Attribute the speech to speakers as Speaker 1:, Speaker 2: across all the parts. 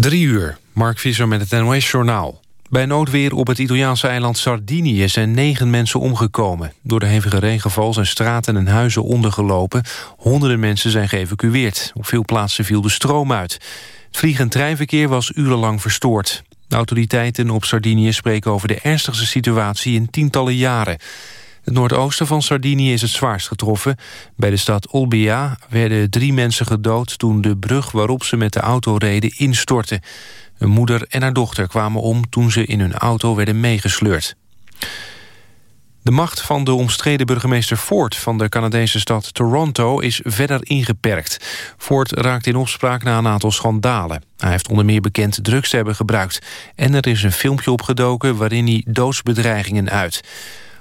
Speaker 1: Drie uur, Mark Visser met het NOS-journaal. Bij noodweer op het Italiaanse eiland Sardinië zijn negen mensen omgekomen. Door de hevige regenval zijn straten en huizen ondergelopen. Honderden mensen zijn geëvacueerd. Op veel plaatsen viel de stroom uit. Het vlieg- en treinverkeer was urenlang verstoord. De autoriteiten op Sardinië spreken over de ernstigste situatie in tientallen jaren. Het noordoosten van Sardinië is het zwaarst getroffen. Bij de stad Olbia werden drie mensen gedood... toen de brug waarop ze met de auto reden instortte. Een moeder en haar dochter kwamen om toen ze in hun auto werden meegesleurd. De macht van de omstreden burgemeester Ford van de Canadese stad Toronto is verder ingeperkt. Ford raakt in opspraak na een aantal schandalen. Hij heeft onder meer bekend drugs te hebben gebruikt. En er is een filmpje opgedoken waarin hij doodsbedreigingen uit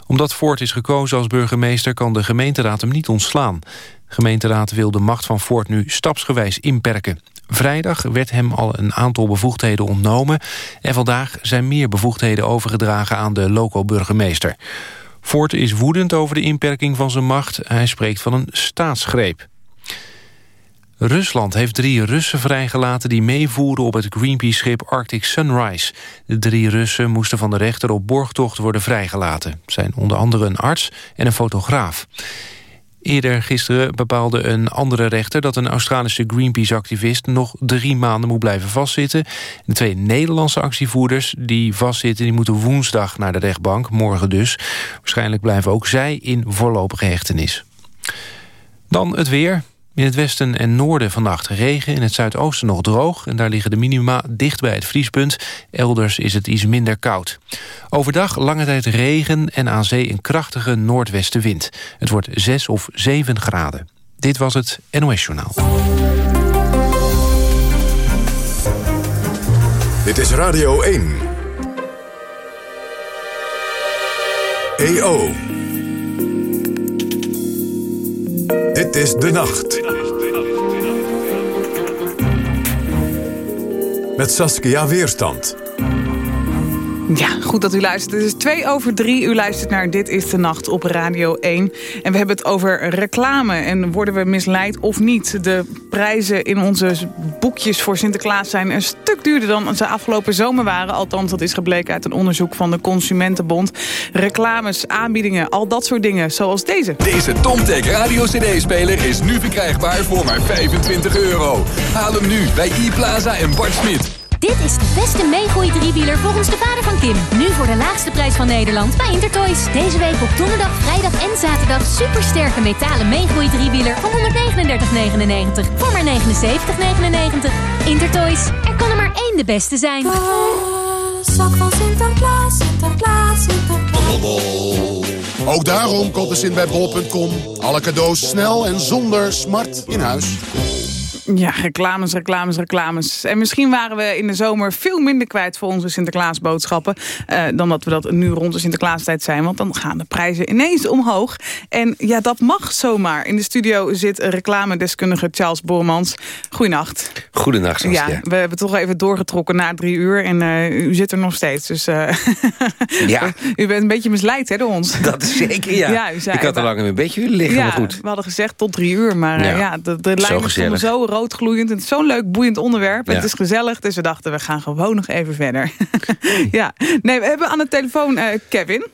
Speaker 1: omdat Ford is gekozen als burgemeester kan de gemeenteraad hem niet ontslaan. De gemeenteraad wil de macht van Ford nu stapsgewijs inperken. Vrijdag werd hem al een aantal bevoegdheden ontnomen... en vandaag zijn meer bevoegdheden overgedragen aan de loco-burgemeester. Ford is woedend over de inperking van zijn macht. Hij spreekt van een staatsgreep. Rusland heeft drie Russen vrijgelaten die meevoeren op het Greenpeace-schip Arctic Sunrise. De drie Russen moesten van de rechter op borgtocht worden vrijgelaten. Het zijn onder andere een arts en een fotograaf. Eerder gisteren bepaalde een andere rechter dat een Australische Greenpeace-activist nog drie maanden moet blijven vastzitten. De twee Nederlandse actievoerders die vastzitten, die moeten woensdag naar de rechtbank, morgen dus. Waarschijnlijk blijven ook zij in voorlopige hechtenis. Dan het weer. In het westen en noorden vannacht regen, in het zuidoosten nog droog... en daar liggen de minima dicht bij het vriespunt. Elders is het iets minder koud. Overdag lange tijd regen en aan zee een krachtige noordwestenwind. Het wordt 6 of 7 graden. Dit was het NOS Journaal.
Speaker 2: Dit is Radio 1. EO. Is De Nacht. Met Saskia Weerstand.
Speaker 3: Ja, goed dat u luistert. Het is twee over drie. U luistert naar Dit is de Nacht op Radio 1. En we hebben het over reclame. En worden we misleid of niet? De prijzen in onze boekjes voor Sinterklaas zijn een stuk duurder dan ze afgelopen zomer waren. Althans, dat is gebleken uit een onderzoek van de Consumentenbond. Reclames, aanbiedingen, al dat soort dingen. Zoals deze.
Speaker 4: Deze Tomtech Radio CD-speler is nu verkrijgbaar voor maar 25 euro. Haal hem nu bij iPlaza en Bart Smit.
Speaker 5: Dit is de beste meegroei driewieler volgens de vader van Kim. Nu voor de laagste prijs van Nederland bij Intertoys. Deze week op donderdag, vrijdag en zaterdag supersterke metalen meegroei driewieler van 139,99 voor maar 79,99. Intertoys, er kan er maar één de beste zijn.
Speaker 6: zak van Sinterklaas, Sinterklaas, Sinterklaas.
Speaker 7: Ook daarom komt de Sint bij bol.com. Alle cadeaus snel en zonder smart in huis.
Speaker 3: Ja, reclames, reclames, reclames. En misschien waren we in de zomer veel minder kwijt voor onze Sinterklaasboodschappen... Uh, dan dat we dat nu rond de Sinterklaastijd zijn. Want dan gaan de prijzen ineens omhoog. En ja, dat mag zomaar. In de studio zit reclamedeskundige Charles Bormans. Goedenacht.
Speaker 8: Goedenacht,
Speaker 3: Ja, we hebben toch even doorgetrokken na drie uur. En uh, u zit er nog steeds. Dus uh,
Speaker 8: ja.
Speaker 3: u bent een beetje misleid hè, door ons.
Speaker 8: Dat is zeker, ja.
Speaker 3: ja u zei,
Speaker 8: Ik had er lang een beetje willen liggen,
Speaker 3: ja,
Speaker 8: maar goed.
Speaker 3: we hadden gezegd tot drie uur. Maar ja, ja de, de lijnen stonden zo roodgloeiend. Het is zo'n leuk, boeiend onderwerp. Ja. Het is gezellig, dus we dachten, we gaan gewoon nog even verder. ja, nee, we hebben aan de telefoon uh, Kevin.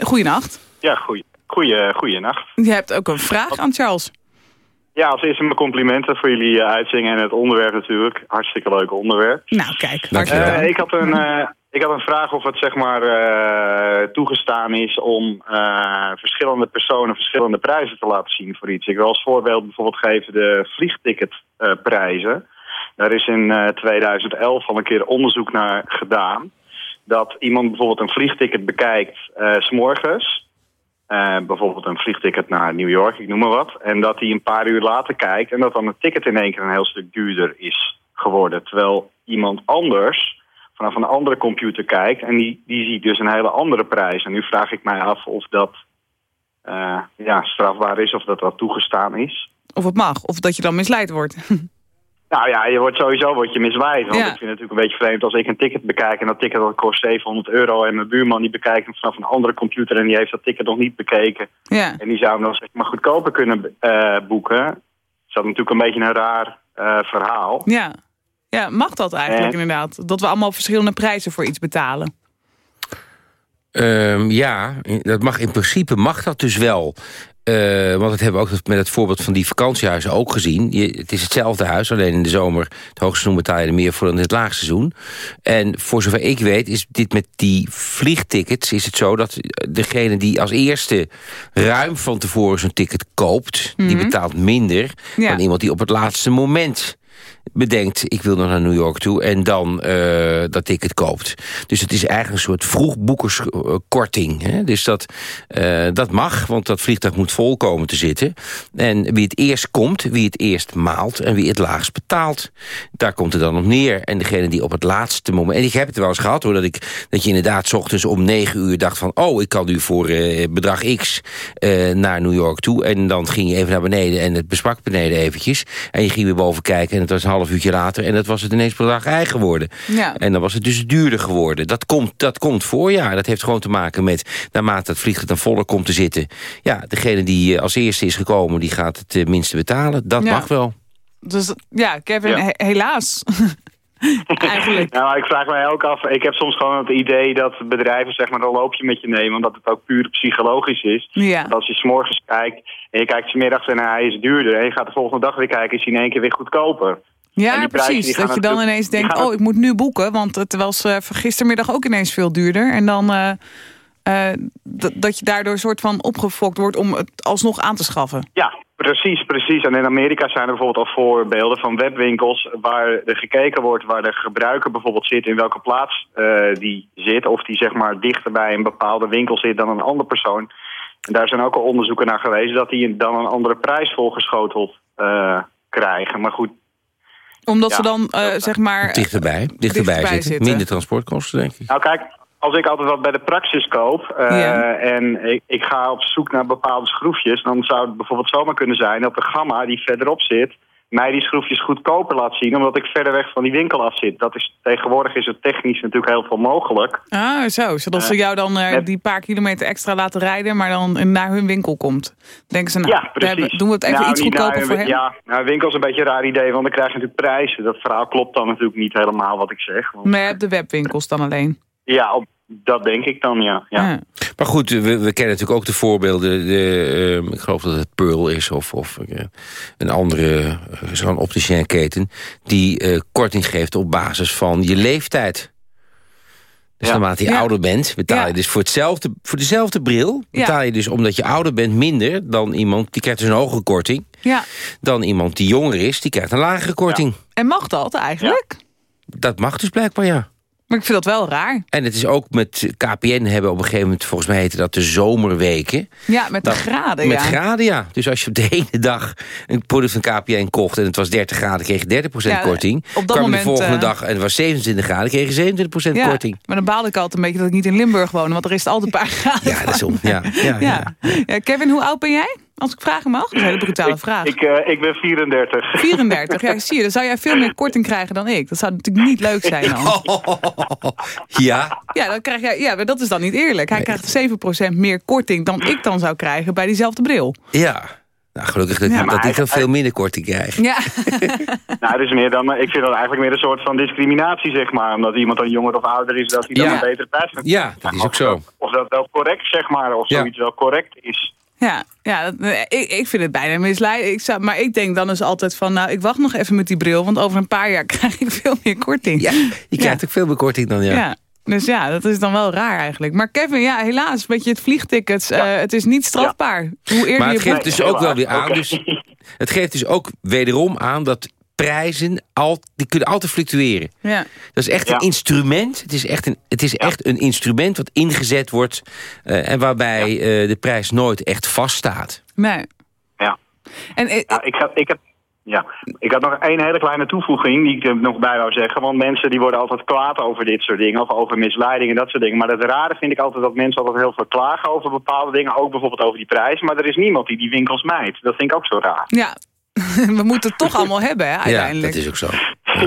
Speaker 3: Goeienacht.
Speaker 9: Ja, goeie, goeie, goeienacht.
Speaker 3: Je hebt ook een vraag aan Charles.
Speaker 9: Ja, als eerste mijn complimenten voor jullie uh, uitzingen en het onderwerp natuurlijk. Hartstikke leuk onderwerp.
Speaker 3: Nou, kijk.
Speaker 9: Uh, ik, had een, uh, ik had een vraag of het zeg maar toegestaan is om verschillende personen verschillende prijzen te laten zien voor iets. Ik wil als voorbeeld bijvoorbeeld geven de vliegticketprijzen. Daar is in 2011 al een keer onderzoek naar gedaan. Dat iemand bijvoorbeeld een vliegticket bekijkt s morgens. Uh, bijvoorbeeld een vliegticket naar New York, ik noem maar wat. En dat hij een paar uur later kijkt en dat dan het ticket in één keer een heel stuk duurder is geworden. Terwijl iemand anders vanaf een andere computer kijkt en die, die ziet dus een hele andere prijs. En nu vraag ik mij af of dat uh, ja, strafbaar is of dat dat toegestaan is.
Speaker 3: Of het mag, of dat je dan misleid wordt.
Speaker 9: Nou ja, je wordt sowieso wordt je misleid. Want ja. ik vind het natuurlijk een beetje vreemd als ik een ticket bekijk... en dat ticket dat kost 700 euro... en mijn buurman die bekijkt hem vanaf een andere computer... en die heeft dat ticket nog niet bekeken.
Speaker 3: Ja.
Speaker 9: En die zou hem dan zeg maar goedkoper kunnen uh, boeken. Dat is natuurlijk een beetje een raar uh, verhaal.
Speaker 3: Ja. Ja, mag dat eigenlijk
Speaker 9: Eh.
Speaker 3: inderdaad? Dat we allemaal verschillende prijzen voor iets betalen.
Speaker 8: Ehm, ja, dat mag, in principe mag dat dus wel. Eh, want dat hebben we ook met het voorbeeld van die vakantiehuizen ook gezien. Je, het is hetzelfde huis, alleen in de zomer... het hoogseizoen betaal je er meer voor dan in het laagseizoen. En voor zover ik weet is dit met die vliegtickets... is het zo dat degene die als eerste ruim van tevoren zo'n ticket koopt... die betaalt minder
Speaker 3: Ja.
Speaker 8: dan iemand die op het laatste moment bedenkt... ik wil nog naar New York toe en dan eh, dat ticket koopt. Dus het is eigenlijk een soort vroegboekerskorting. Hè? Dus dat, eh, dat mag, want dat vliegtuig moet vol komen te zitten. En wie het eerst komt, wie het eerst maalt... en wie het laagst betaalt, daar komt het dan op neer. En degene die op het laatste moment... en ik heb het wel eens gehad hoor, dat, ik, dat je inderdaad... ochtends om negen uur dacht van... oh, ik kan nu voor eh, bedrag X naar New York toe. En dan ging je even naar beneden en het besprak beneden eventjes. En je ging weer boven kijken en het was een half uurtje later... en dat was het ineens bedrag I geworden.
Speaker 3: Ja.
Speaker 8: En dan was het dus duurder geworden. Dat komt, dat komt voor, ja. Dat heeft gewoon te maken met, naarmate het vliegtuig dan voller komt te zitten... ja, degene die eh, als eerste is gekomen, die gaat het eh, minste betalen. Dat
Speaker 3: Ja.
Speaker 8: mag wel.
Speaker 3: Dus ja, Kevin,
Speaker 9: Ja.
Speaker 3: he- helaas. eigenlijk.
Speaker 9: Nou, ik vraag mij ook af. Ik heb soms gewoon het idee dat bedrijven zeg maar een loopje met je nemen, omdat het ook puur psychologisch is.
Speaker 3: Ja.
Speaker 9: Want als je s'morgens kijkt en je kijkt smiddags en hij is duurder en je gaat de volgende dag weer kijken, is hij in één keer weer goedkoper.
Speaker 3: Ja, precies. Dat je dan ineens denkt, oh, ik moet nu boeken. Want het was eh, gistermiddag ook ineens veel duurder. En dan eh, eh, dat je daardoor soort van opgefokt wordt om het alsnog aan te schaffen.
Speaker 9: Ja, precies, precies. En in Amerika zijn er bijvoorbeeld al voorbeelden van webwinkels waar er gekeken wordt waar de gebruiker bijvoorbeeld zit, in welke plaats die zit. Of die zeg maar dichter bij een bepaalde winkel zit dan een andere persoon. En daar zijn ook al onderzoeken naar geweest dat die dan een andere prijs volgeschoteld eh, krijgen. Maar goed,
Speaker 3: Omdat
Speaker 9: Ja.
Speaker 3: ze dan, eh, zeg maar...
Speaker 8: Dichterbij, dichterbij,
Speaker 3: dichterbij
Speaker 8: zitten.
Speaker 3: zitten.
Speaker 8: Minder transportkosten, denk ik.
Speaker 9: Nou kijk, als ik altijd wat bij de praxis koop eh,
Speaker 3: Ja.
Speaker 9: en ik, ik ga op zoek naar bepaalde schroefjes, dan zou het bijvoorbeeld zomaar kunnen zijn dat de gamma die verderop zit, mij die schroefjes goedkoper laat zien, omdat ik verder weg van die winkel af zit. Dat is, tegenwoordig is het technisch natuurlijk heel veel mogelijk.
Speaker 3: Ah, zo. Zodat ze jou dan eh, die paar kilometer extra laten rijden... maar dan naar hun winkel komt. Denken ze, nou,
Speaker 9: ja, precies.
Speaker 3: doen we het even
Speaker 9: Nou,
Speaker 3: iets goedkoper
Speaker 9: naar-
Speaker 3: voor hem?
Speaker 9: Ja, nou, winkel is een beetje een raar idee, want dan krijg je natuurlijk prijzen. Dat verhaal klopt dan natuurlijk niet helemaal wat ik zeg. Want,
Speaker 3: Maar je hebt de webwinkels dan alleen.
Speaker 9: ja, op, dat denk ik dan, ja. ja.
Speaker 3: Ah.
Speaker 8: Maar goed, we, we kennen natuurlijk ook de voorbeelden. De, ehm, ik geloof dat het Pearl is of, of eh, een andere, eh, zo'n opticien keten... die eh, korting geeft op basis van je leeftijd. Dus
Speaker 9: Ja.
Speaker 8: naarmate je
Speaker 3: Ja.
Speaker 8: ouder bent, betaal je
Speaker 3: Ja.
Speaker 8: dus voor, hetzelfde, voor dezelfde bril... Betaal je dus omdat je ouder bent minder dan iemand... die krijgt dus een hogere korting...
Speaker 3: Ja.
Speaker 8: dan iemand die jonger is, die krijgt een lagere korting.
Speaker 3: En mag dat eigenlijk?
Speaker 8: Dat mag dus blijkbaar, ja.
Speaker 3: Maar ik vind dat wel raar.
Speaker 8: En het is ook met KPN hebben op een gegeven moment... volgens mij heette dat de zomerweken...
Speaker 3: Ja, met de graden,
Speaker 8: Met
Speaker 3: ja.
Speaker 8: graden, ja. Dus als je op de ene dag een product van KPN kocht... en het was 30 graden, kreeg je 30%
Speaker 3: Ja,
Speaker 8: korting.
Speaker 3: op dat
Speaker 8: kwam
Speaker 3: moment,
Speaker 8: de volgende
Speaker 3: eh,
Speaker 8: dag en het was 27 graden... kreeg je 27%
Speaker 3: ja.
Speaker 8: korting.
Speaker 3: Maar dan baalde ik altijd een beetje dat ik niet in Limburg woon. Want er is het altijd een paar graden.
Speaker 8: Ja, dat is om. Ja. Ja. Ja,
Speaker 3: Kevin, hoe oud ben jij? Als ik vragen mag. Dat is een hele brutale vraag.
Speaker 9: Ik, eh, ik ben 34.
Speaker 3: 34. Ja, zie je. Dan zou jij veel meer korting krijgen dan ik. Dat zou natuurlijk niet leuk zijn dan.
Speaker 8: Ja,
Speaker 3: Ja, dan krijg jij, ja maar dat is dan niet eerlijk. Hij krijgt 7% meer korting dan ik dan zou krijgen bij diezelfde bril.
Speaker 8: ja. Nou, gelukkig dat,
Speaker 3: Ja,
Speaker 8: dat ik dan
Speaker 9: hij-
Speaker 8: veel minder korting krijg.
Speaker 3: Ja,
Speaker 9: Nou, dat is meer dan, ik vind dat eigenlijk meer een soort van discriminatie, zeg maar. Omdat iemand dan jonger of ouder is, dat hij dan
Speaker 8: Ja.
Speaker 9: een betere prijs heeft.
Speaker 8: Ja, dat is ook zo.
Speaker 9: Of dat wel correct, zeg maar, of
Speaker 8: Ja.
Speaker 9: zoiets wel correct is.
Speaker 3: Ja, ja ik, ik vind het bijna misleidend. Ik zou, maar ik denk dan dus altijd van, nou, ik wacht nog even met die bril. Want over een paar jaar krijg ik veel meer korting.
Speaker 8: Ja, je krijgt
Speaker 3: Ja.
Speaker 8: ook veel meer korting dan, ja.
Speaker 3: Ja. Dus ja, dat is dan wel raar eigenlijk. Maar Kevin, ja, helaas, met je het vliegtickets, eh, het is niet strafbaar. Hoe eerder
Speaker 8: Maar
Speaker 3: je
Speaker 8: het geeft dus ook wel weer aan. Dus, het geeft dus ook wederom aan dat prijzen al, die kunnen altijd fluctueren.
Speaker 3: Ja.
Speaker 8: Dat is echt
Speaker 9: Ja.
Speaker 8: een instrument. Het is echt een, het is echt een instrument wat ingezet wordt... eh, en waarbij eh, de prijs nooit echt vaststaat.
Speaker 3: Nee.
Speaker 9: Ja.
Speaker 3: En, eh,
Speaker 9: Ja, ik, had, ik, had, ja. ik had nog één hele kleine toevoeging die ik er nog bij wou zeggen. Want mensen die worden altijd kwaad over dit soort dingen. Of over misleiding en dat soort dingen. Maar het rare vind ik altijd dat mensen altijd heel veel klagen over bepaalde dingen. Ook bijvoorbeeld over die prijs. Maar er is niemand die die winkels mijt. Dat vind ik ook zo raar.
Speaker 3: ja, we moeten het toch allemaal hebben, hè,
Speaker 8: Ja,
Speaker 3: uiteindelijk.
Speaker 8: dat is ook zo.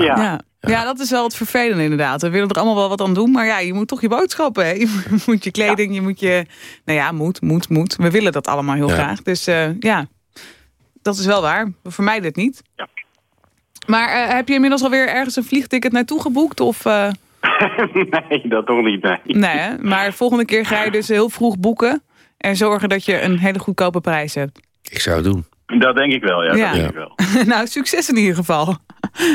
Speaker 9: Ja.
Speaker 3: Ja. Ja, dat is wel het vervelende inderdaad. We willen er allemaal wel wat aan doen, maar ja, je moet toch je boodschappen. Hè? Je moet je kleding, je moet je... Nou ja, moet, moet, moet. We willen dat allemaal heel
Speaker 8: Ja.
Speaker 3: graag. Dus eh, ja, dat is wel waar. We vermijden het niet. Maar eh, heb je inmiddels alweer ergens een vliegticket naartoe geboekt? Of, eh,
Speaker 9: nee, dat toch niet, nee.
Speaker 3: nee, hè? maar volgende keer ga je dus heel vroeg boeken... en zorgen dat je een hele goedkope prijs hebt.
Speaker 8: Ik zou het doen.
Speaker 9: Dat denk ik wel, ja.
Speaker 3: Ja.
Speaker 9: Dat denk ik wel.
Speaker 3: nou, succes in ieder geval.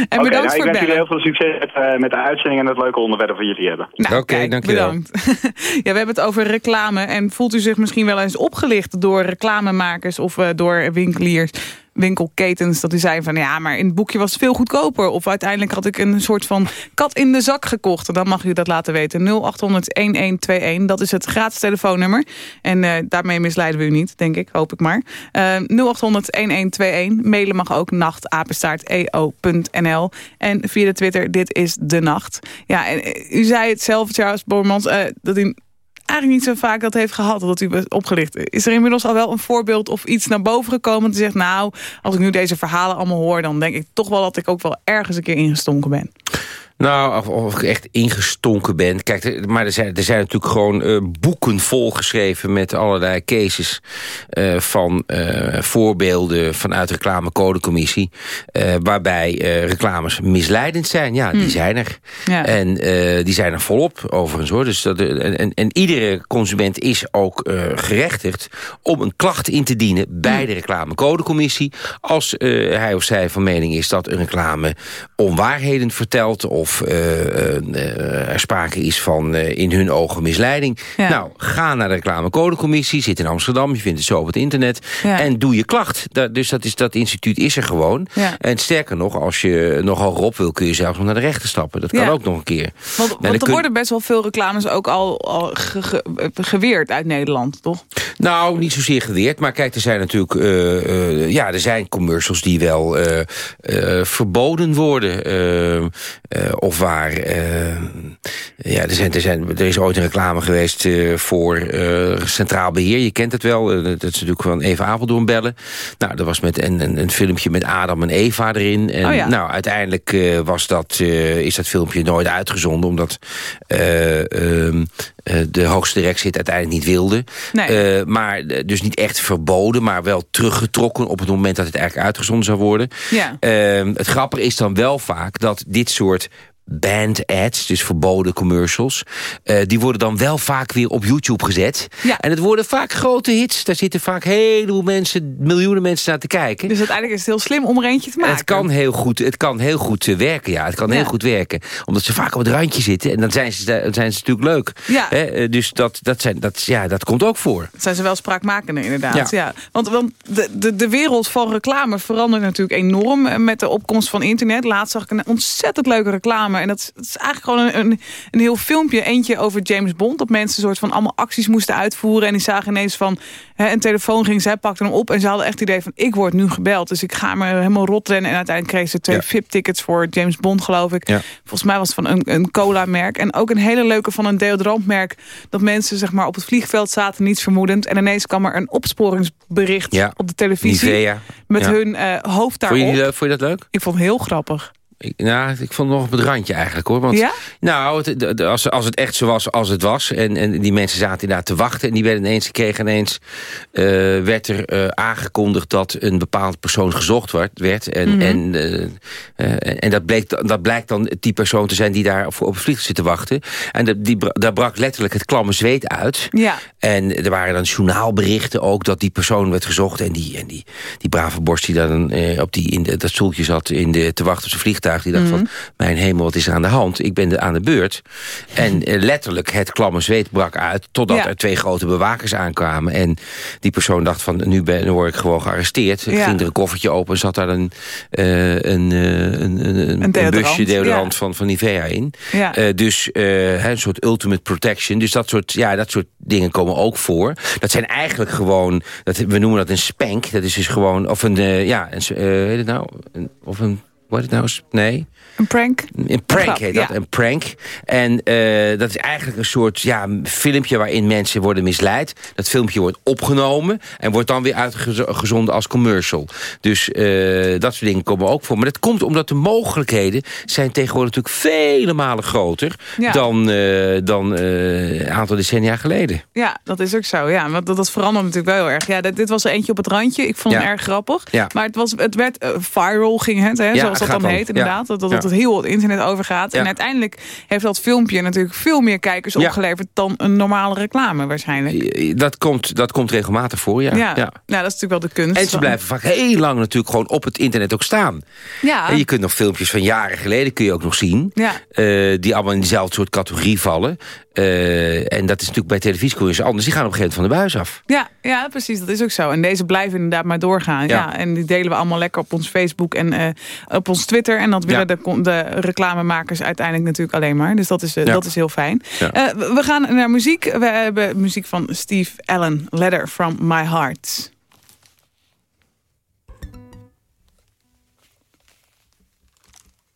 Speaker 3: En
Speaker 9: Oké,
Speaker 3: bedankt
Speaker 9: nou, ik
Speaker 3: voor het
Speaker 9: wens jullie heel veel succes met, eh, met de uitzending en het leuke onderwerp wat jullie hebben.
Speaker 3: Nou,
Speaker 8: Oké,
Speaker 3: kijk,
Speaker 8: dankjewel.
Speaker 3: bedankt. ja, we hebben het over reclame. En voelt u zich misschien wel eens opgelicht door reclamemakers of eh, door winkeliers, winkelketens, dat u zei van ja, maar in het boekje was het veel goedkoper. Of uiteindelijk had ik een soort van kat in de zak gekocht. En dan mag u dat laten weten. 0800-1121, dat is het gratis telefoonnummer. En eh, daarmee misleiden we u niet, denk ik, hoop ik maar. Eh 0800-1121, mailen mag ook nachtapenstaart.eo.nl. En via de Twitter, dit is de nacht. Ja, en eh, u zei het zelf, Charles Bormans, dat u eigenlijk niet zo vaak dat heeft gehad, dat u opgelicht. Is er inmiddels al wel een voorbeeld of iets naar boven gekomen... dat zegt, nou, als ik nu deze verhalen allemaal hoor... dan denk ik toch wel dat ik ook wel ergens een keer ingestonken ben.
Speaker 8: Nou, of, of ik echt ingestonken ben. Kijk, er- maar er zijn, er zijn natuurlijk gewoon eh, boeken volgeschreven... met allerlei cases eh, van eh, voorbeelden vanuit de reclamecodecommissie... waarbij reclames misleidend zijn. Ja, die zijn er.
Speaker 3: Ja.
Speaker 8: En die zijn er volop, overigens. hoor. Dus dat, en, en, en iedere consument is ook gerechtigd... om een klacht in te dienen bij de reclamecodecommissie... als hij of zij van mening is dat een reclame onwaarheden vertelt... of eh, eh, eh, er sprake is van eh, in hun ogen misleiding.
Speaker 3: Ja.
Speaker 8: Nou, ga naar de reclamecodecommissie, zit in Amsterdam... je vindt het zo op het internet,
Speaker 3: Ja.
Speaker 8: en doe je klacht. Dat, dus dat, is, dat instituut is er gewoon.
Speaker 3: Ja.
Speaker 8: En sterker nog, als je nog hogerop wil... kun je zelfs nog naar de rechter stappen. Dat kan ook nog een keer.
Speaker 3: Want, want er
Speaker 8: kun-
Speaker 3: worden best wel veel reclames ook al, al ge- ge- geweerd uit Nederland, toch?
Speaker 8: Nou, niet zozeer geweerd. Maar kijk, er zijn natuurlijk... ja, er zijn commercials die wel verboden worden. Of waar... eh, ja, er, zijn, er, zijn, er is ooit een reclame geweest eh, voor eh, Centraal Beheer. Je kent het wel. Dat is natuurlijk van Eva Apeldoorn bellen. Nou, dat was met een, een, een filmpje met Adam en Eva erin. En
Speaker 3: Oh ja.
Speaker 8: nou, uiteindelijk was dat, is dat filmpje nooit uitgezonden. Omdat eh, ehm, eh, de hoogste directie het uiteindelijk niet wilde.
Speaker 3: Nee.
Speaker 8: Maar dus niet echt verboden, maar wel teruggetrokken... op het moment dat het eigenlijk uitgezonden zou worden.
Speaker 3: Ja.
Speaker 8: Ehm, het grappige is dan wel vaak dat dit soort banned ads, dus verboden commercials... eh, die worden dan wel vaak weer op YouTube gezet.
Speaker 3: Ja.
Speaker 8: En het worden vaak grote hits. Daar zitten vaak heleboel mensen, miljoenen mensen naar te kijken.
Speaker 3: Dus uiteindelijk is het heel slim om er eentje te maken.
Speaker 8: Het kan heel goed, het kan heel goed eh, werken, ja. Het kan
Speaker 3: Ja.
Speaker 8: heel goed werken. Omdat ze vaak op het randje zitten. En dan zijn ze, dan zijn ze natuurlijk leuk.
Speaker 3: Ja.
Speaker 8: Hè, eh, Dus dat, dat, zijn, dat, ja, dat komt ook voor.
Speaker 3: zijn ze wel spraakmakender inderdaad. Ja.
Speaker 8: Ja.
Speaker 3: Want, want de, de, de wereld van reclame verandert natuurlijk enorm met de opkomst van internet. Laatst zag ik een ontzettend leuke reclame. En dat is, dat is eigenlijk gewoon een, een, een heel filmpje. Eentje over James Bond. Dat mensen een soort van allemaal acties moesten uitvoeren. En die zagen ineens van hè, een telefoon ging. Zij pakten hem op en ze hadden echt het idee van ik word nu gebeld. Dus ik ga me helemaal rot rennen. En uiteindelijk kreeg ze twee
Speaker 8: Ja.
Speaker 3: VIP-tickets voor James Bond geloof ik.
Speaker 8: Ja.
Speaker 3: Volgens mij was het van een, een cola-merk. En ook een hele leuke van een deodorantmerk. Dat mensen zeg maar, op het vliegveld zaten, niets vermoedend. En ineens kwam er een opsporingsbericht
Speaker 8: Ja.
Speaker 3: op de televisie.
Speaker 8: Nivea.
Speaker 3: Met hun eh, hoofd
Speaker 8: Vond je,
Speaker 3: daarop.
Speaker 8: die leuk? vond je dat leuk?
Speaker 3: Ik vond het heel grappig.
Speaker 8: Ik, nou, ik vond het nog op het randje eigenlijk hoor. Want,
Speaker 3: Ja?
Speaker 8: Nou, het, als, als het echt zo was als het was... En, en die mensen zaten inderdaad te wachten... en die werden ineens, kregen ineens... eh, werd er eh, aangekondigd dat een bepaald persoon gezocht werd. werd en,
Speaker 3: Mhm.
Speaker 8: en, eh, en dat, bleek, dat blijkt dan die persoon te zijn... die daar op, op het vliegtuig zit te wachten. En dat, die, daar brak letterlijk het klamme zweet uit...
Speaker 3: Ja.
Speaker 8: En er waren dan journaalberichten ook dat die persoon werd gezocht. En die, en die, die brave borst die dan op die, in de, dat stoeltje zat in de, te wachten op zijn vliegtuig. Die dacht
Speaker 3: Mhm.
Speaker 8: van, mijn hemel, wat is er aan de hand? Ik ben de, aan de beurt. En eh, letterlijk het klamme zweet brak uit. Totdat
Speaker 3: Ja.
Speaker 8: er twee grote bewakers aankwamen. En die persoon dacht van, nu, ben, nu word ik gewoon gearresteerd.
Speaker 3: Ja.
Speaker 8: Ging er een koffertje open en zat daar een, eh, een, een, een, busje deodorant
Speaker 3: ja.
Speaker 8: van, van Nivea in.
Speaker 3: Ja.
Speaker 8: Dus een soort ultimate protection. Dus dat soort, ja, dat soort dingen komen ook voor. Dat zijn eigenlijk gewoon, dat, we noemen dat een spank. Dat is dus gewoon, of een, ja, een, heet het nou? Een, of een, wat nou? Nee?
Speaker 3: Een prank.
Speaker 8: Een prank heet dat,
Speaker 3: ja.
Speaker 8: een prank. En eh, dat is eigenlijk een soort ja, filmpje waarin mensen worden misleid. Dat filmpje wordt opgenomen en wordt dan weer uitgezonden als commercial. Dus eh, dat soort dingen komen ook voor. Maar dat komt omdat de mogelijkheden zijn tegenwoordig natuurlijk vele malen groter...
Speaker 3: Ja.
Speaker 8: dan, eh, dan een aantal decennia geleden.
Speaker 3: Ja, dat is ook zo. Ja, want dat, dat verandert natuurlijk wel heel erg. Ja, dit, dit was er eentje op het randje. Ik vond
Speaker 8: Ja.
Speaker 3: het erg grappig.
Speaker 8: Ja.
Speaker 3: Maar het, was, het werd viral, ging het. Hè,
Speaker 8: Ja,
Speaker 3: zoals dat dan
Speaker 8: dan.
Speaker 3: heet inderdaad. Dat, dat het heel het internet overgaat. En uiteindelijk heeft dat filmpje natuurlijk veel meer kijkers opgeleverd... dan een normale reclame waarschijnlijk.
Speaker 8: Dat komt, dat komt regelmatig voor, ja.
Speaker 3: Ja,
Speaker 8: ja.
Speaker 3: Nou, dat is natuurlijk wel de kunst.
Speaker 8: En ze blijven vaak heel lang natuurlijk gewoon op het internet ook staan.
Speaker 3: Ja,
Speaker 8: En je kunt nog filmpjes van jaren geleden kun je ook nog zien.
Speaker 3: ja.
Speaker 8: eh, die allemaal in dezelfde soort categorie vallen. Eh, en dat is natuurlijk bij televisiecouriers anders. Die gaan op een gegeven moment van de buis af.
Speaker 3: Ja, ja, precies. Dat is ook zo. En deze blijven inderdaad maar doorgaan. Ja.
Speaker 8: Ja.
Speaker 3: en die delen we allemaal lekker op ons Facebook en eh, op ons Twitter. En dat willen
Speaker 8: Ja.
Speaker 3: de, reclamemakers uiteindelijk natuurlijk alleen maar. Dus dat is, eh,
Speaker 8: Ja.
Speaker 3: dat is heel fijn.
Speaker 8: Ja.
Speaker 3: Eh, we we gaan naar muziek. We hebben muziek van Steve Allen. Letter from my heart.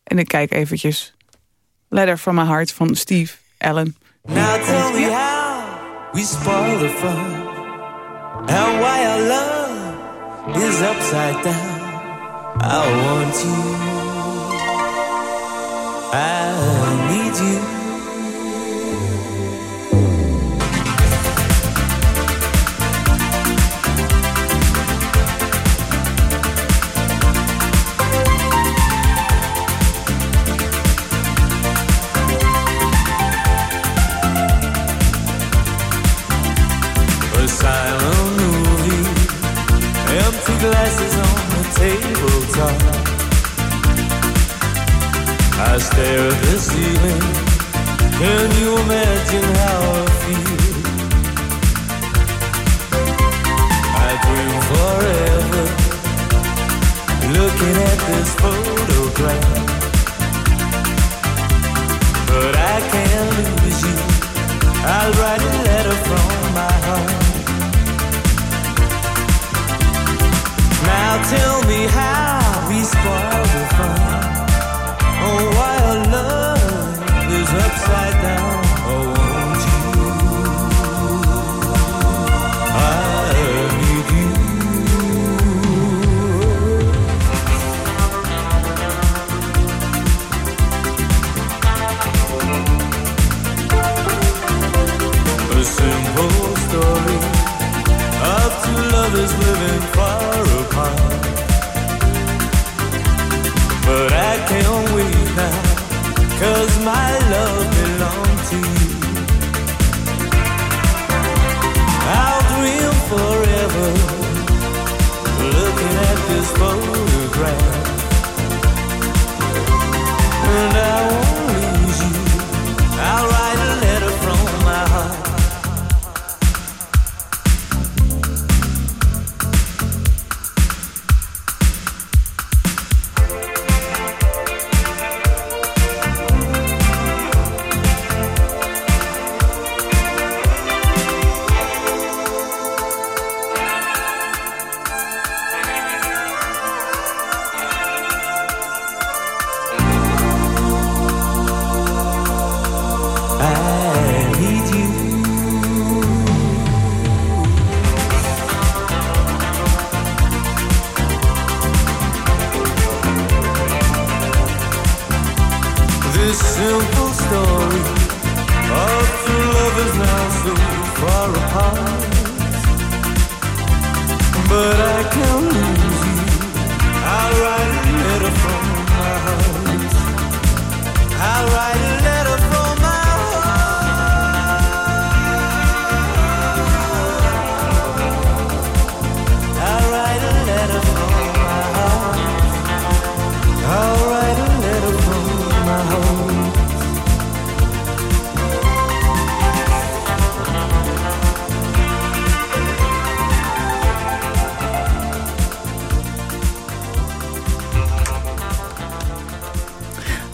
Speaker 3: En ik kijk eventjes. Letter from my heart van Steve Allen.
Speaker 10: Now tell me how we spoil the fun and why our love is upside down. I want you. I need you. Tabletop. I stare at the ceiling. Can you imagine how I feel? I dream forever, looking at this photograph. But I can't lose you. I'll write a letter from my heart.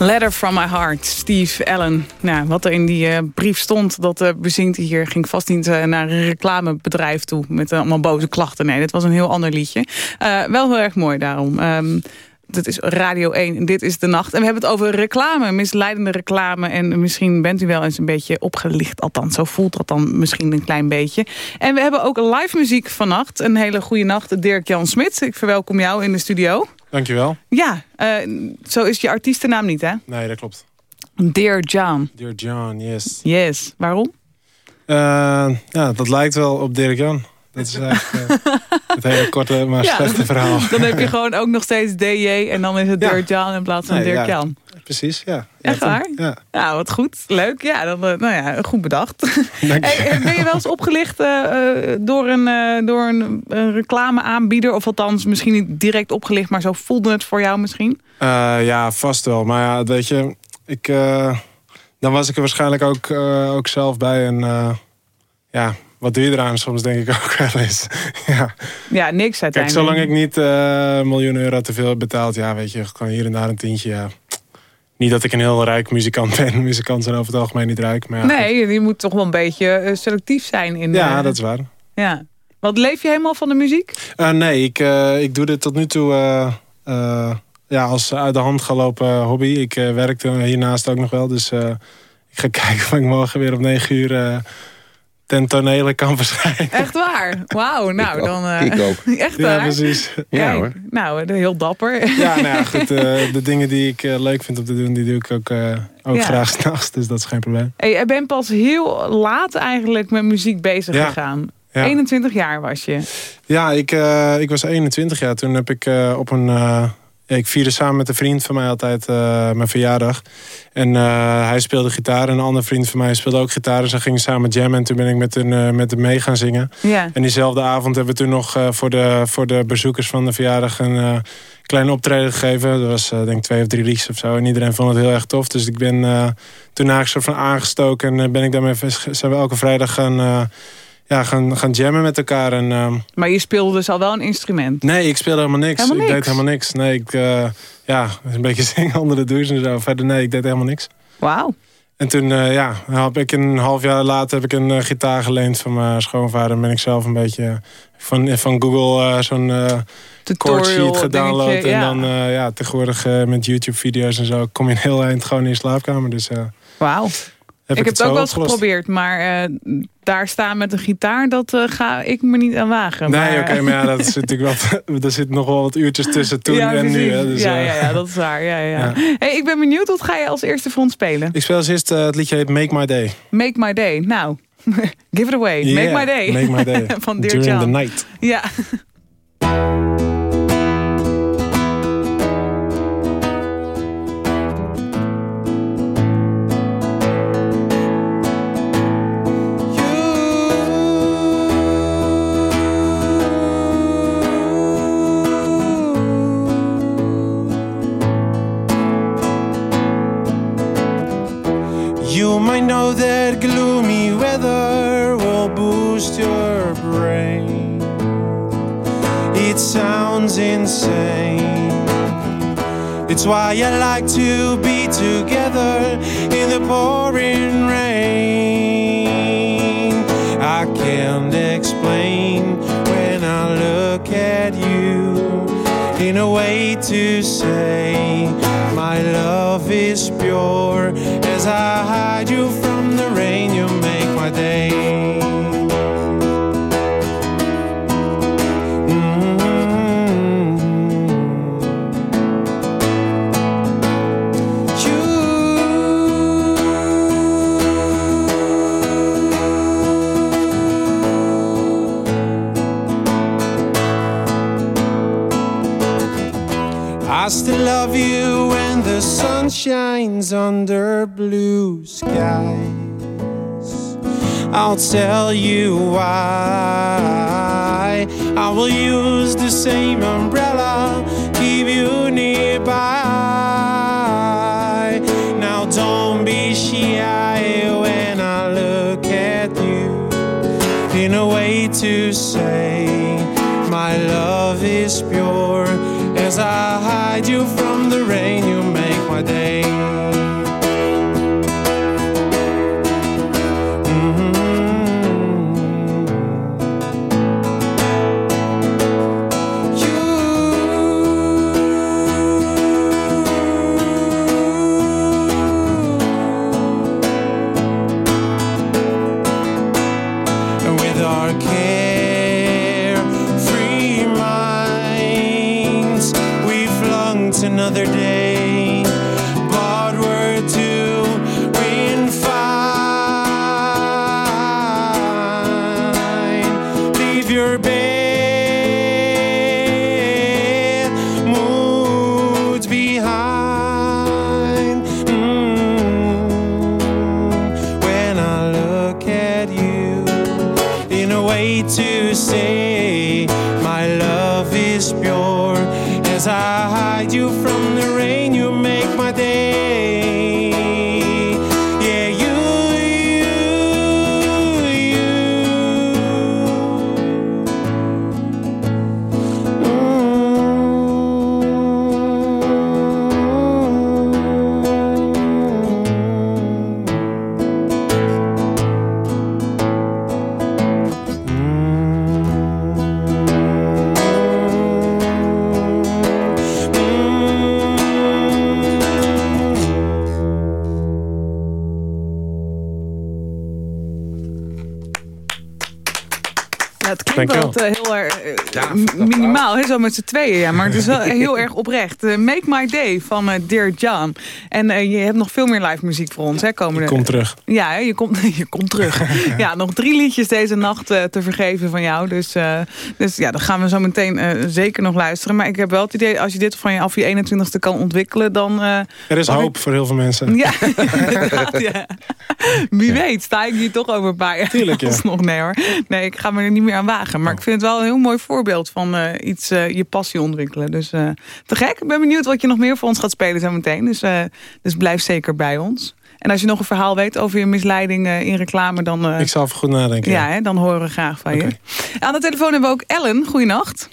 Speaker 10: Letter from my heart,
Speaker 3: Steve Allen. Nou, wat er in die eh, brief stond, dat uh, bezingt hij hier. Ging vast niet eh, naar een reclamebedrijf toe met allemaal boze klachten. Nee, dit was een heel ander liedje. Wel heel erg mooi daarom. Ehm dit is Radio 1 en dit is de nacht. En we hebben het over reclame, misleidende reclame. En misschien bent u wel eens een beetje opgelicht. Althans, zo voelt dat dan misschien een klein beetje. En we hebben ook live muziek vannacht. Een hele goede nacht, Dirk-Jan Smit. Ik verwelkom jou in de studio.
Speaker 11: Dankjewel.
Speaker 3: Ja, uh, zo is je artiestennaam niet, hè?
Speaker 11: Nee, dat klopt.
Speaker 3: Dear John.
Speaker 11: Dear John, yes.
Speaker 3: Yes, waarom?
Speaker 11: Uh, ja, dat lijkt wel op Dirk Jan. Dat is eigenlijk eh, het hele korte maar
Speaker 3: Ja,
Speaker 11: slechte verhaal.
Speaker 3: Dan heb je gewoon ook nog steeds DJ en dan is het
Speaker 11: Ja.
Speaker 3: Dirk Jan in plaats van
Speaker 11: Nee,
Speaker 3: Dirk
Speaker 11: ja.
Speaker 3: Jan.
Speaker 11: Precies, ja.
Speaker 3: Echt waar?
Speaker 11: Ja.
Speaker 3: Nou, wat goed. Leuk. Ja, dan, eh, nou ja, goed bedacht.
Speaker 11: Dank je.
Speaker 3: Hey, ben je wel eens opgelicht eh, eh, door, een, eh, door een, reclameaanbieder? Of althans, misschien niet direct opgelicht, maar zo voelde het voor jou misschien?
Speaker 11: Eh, ja, vast wel. Maar ja, weet je, ik, eh, dan was ik er waarschijnlijk ook, eh, ook zelf bij. En eh, ja, wat doe je eraan? Soms denk ik ook wel eens. ja.
Speaker 3: Ja, niks
Speaker 11: Kijk,
Speaker 3: uiteindelijk.
Speaker 11: zolang ik niet eh, miljoen euro te veel heb betaald, ja, weet je, gewoon hier en daar een tientje. Ja. Niet dat ik een heel rijk muzikant ben. Muzikanten zijn over het algemeen niet rijk. Maar ja,
Speaker 3: Nee, je moet toch wel een beetje eh, selectief zijn. In,
Speaker 11: ja
Speaker 3: eh,
Speaker 11: dat is waar.
Speaker 3: Ja. Want leef je helemaal van de muziek?
Speaker 11: Eh, nee, ik, ik doe dit tot nu toe ja, als uit de hand gelopen hobby. Ik werkte hiernaast ook nog wel. Dus ik ga kijken of ik morgen weer om negen uur ten tonele kan verschijnen.
Speaker 3: Echt waar? Wauw, nou dan... eh,
Speaker 8: Ik ook.
Speaker 3: Echt
Speaker 11: Ja,
Speaker 3: waar?
Speaker 11: precies.
Speaker 8: Ja, hoor.
Speaker 3: Nou, eh, heel dapper.
Speaker 11: Ja, nou ja, goed. eh, de dingen die ik leuk vind om te doen, die doe ik ook, eh, ook
Speaker 3: Ja.
Speaker 11: graag s'nachts. Dus dat is geen probleem.
Speaker 3: Hey, je bent pas heel laat eigenlijk met muziek bezig
Speaker 11: Ja.
Speaker 3: gegaan.
Speaker 11: Ja.
Speaker 3: 21 jaar was je.
Speaker 11: Ja, ik, eh, ik was 21 jaar. Toen heb ik eh, op een... ik vierde samen met een vriend van mij altijd eh, mijn verjaardag. En eh, hij speelde gitaar. En een andere vriend van mij speelde ook gitaar. Dus we gingen samen jammen. En toen ben ik met, een, eh, met hem mee gaan zingen.
Speaker 3: Ja.
Speaker 11: En diezelfde avond hebben we toen nog voor, de, voor de bezoekers van de verjaardag... een klein optreden gegeven. Dat was denk ik twee of drie liedjes of zo. En iedereen vond het heel erg tof. Dus ik ben toen eigenlijk soort van aangestoken. En ben ik daarmee zijn we elke vrijdag gaan, ja, gaan, gaan jammen met elkaar. En... ehm,
Speaker 3: Maar je speelde dus al wel een instrument.
Speaker 11: Nee, ik speelde helemaal niks.
Speaker 3: Helemaal
Speaker 11: Ik
Speaker 3: niks?
Speaker 11: deed helemaal niks. Nee, ik, eh, ja, een beetje zingen onder de douche en zo. Verder, nee, ik deed helemaal niks.
Speaker 3: Wauw.
Speaker 11: En toen, eh, ja, heb ik een half jaar later heb ik een eh, gitaar geleend van mijn schoonvader. En ben ik zelf een beetje van, van Google zo'n chord sheet gedownload.
Speaker 3: dingetje,
Speaker 11: En
Speaker 3: ja.
Speaker 11: dan, ja, tegenwoordig met YouTube-video's en zo kom je een heel eind gewoon in je slaapkamer. Dus
Speaker 3: Wauw. Ik
Speaker 11: ik,
Speaker 3: heb het ook wel eens geprobeerd, maar eh, daar staan met een gitaar, dat eh, ga ik me niet aan wagen.
Speaker 11: Nee,
Speaker 3: maar,
Speaker 11: oké, maar ja, dat natuurlijk wel, er zitten nog wel wat uurtjes tussen toen
Speaker 3: Ja,
Speaker 11: en nu. Hè, dus,
Speaker 3: ja,
Speaker 11: eh,
Speaker 3: ja, ja, dat is waar. Ja, ja.
Speaker 11: Ja.
Speaker 3: Hey, ik ben benieuwd, wat ga je als eerste voor ons spelen?
Speaker 11: Ik speel als eerst eh, het liedje heet Make My Day.
Speaker 3: Make My Day. Nou, give it away. Make My Day.
Speaker 11: Make My Day.
Speaker 3: Van
Speaker 11: During the night.
Speaker 3: Ja.
Speaker 12: It's why I like to be together in the pouring rain. I can't explain when I look at you in a way to say my love is pure as I hide you from sun shines under blue skies. I'll tell you why. I will use the same umbrella, keep you nearby. Now don't be shy when I look at you in a way to say my love is pure as I hide you from
Speaker 3: met z'n tweeën. Ja, maar het is wel heel erg oprecht. Eh, Make My Day van eh, Dear John. En eh, je hebt nog veel meer live muziek voor ons. Hè, komende...
Speaker 11: Kom terug.
Speaker 3: Ja, hè, je, komt, je komt terug. ja, nog drie liedjes deze nacht te vergeven van jou. Dus, dus ja, dan gaan we zo meteen zeker nog luisteren. Maar ik heb wel het idee, als je dit van je af je 21ste kan ontwikkelen, dan...
Speaker 11: Er is
Speaker 3: ik-
Speaker 11: hoop voor heel veel mensen.
Speaker 3: Ja, ja. Wie weet, sta ik hier toch over een paar jaar.
Speaker 11: Tuurlijk, ja.
Speaker 3: Alsnog, nee hoor. Nee, ik ga me er niet meer aan wagen. Maar ik vind het wel een heel mooi voorbeeld van iets, je passie ontwikkelen. Dus eh, te gek. Ik ben benieuwd wat je nog meer voor ons gaat spelen zo meteen. Dus, eh, dus blijf zeker bij ons. En als je nog een verhaal weet over je misleiding eh, in reclame, dan, eh,
Speaker 11: Ik zal even goed nadenken.
Speaker 3: ja, hè, dan horen we graag van je. Aan de telefoon hebben we ook Ellen. Goeienacht.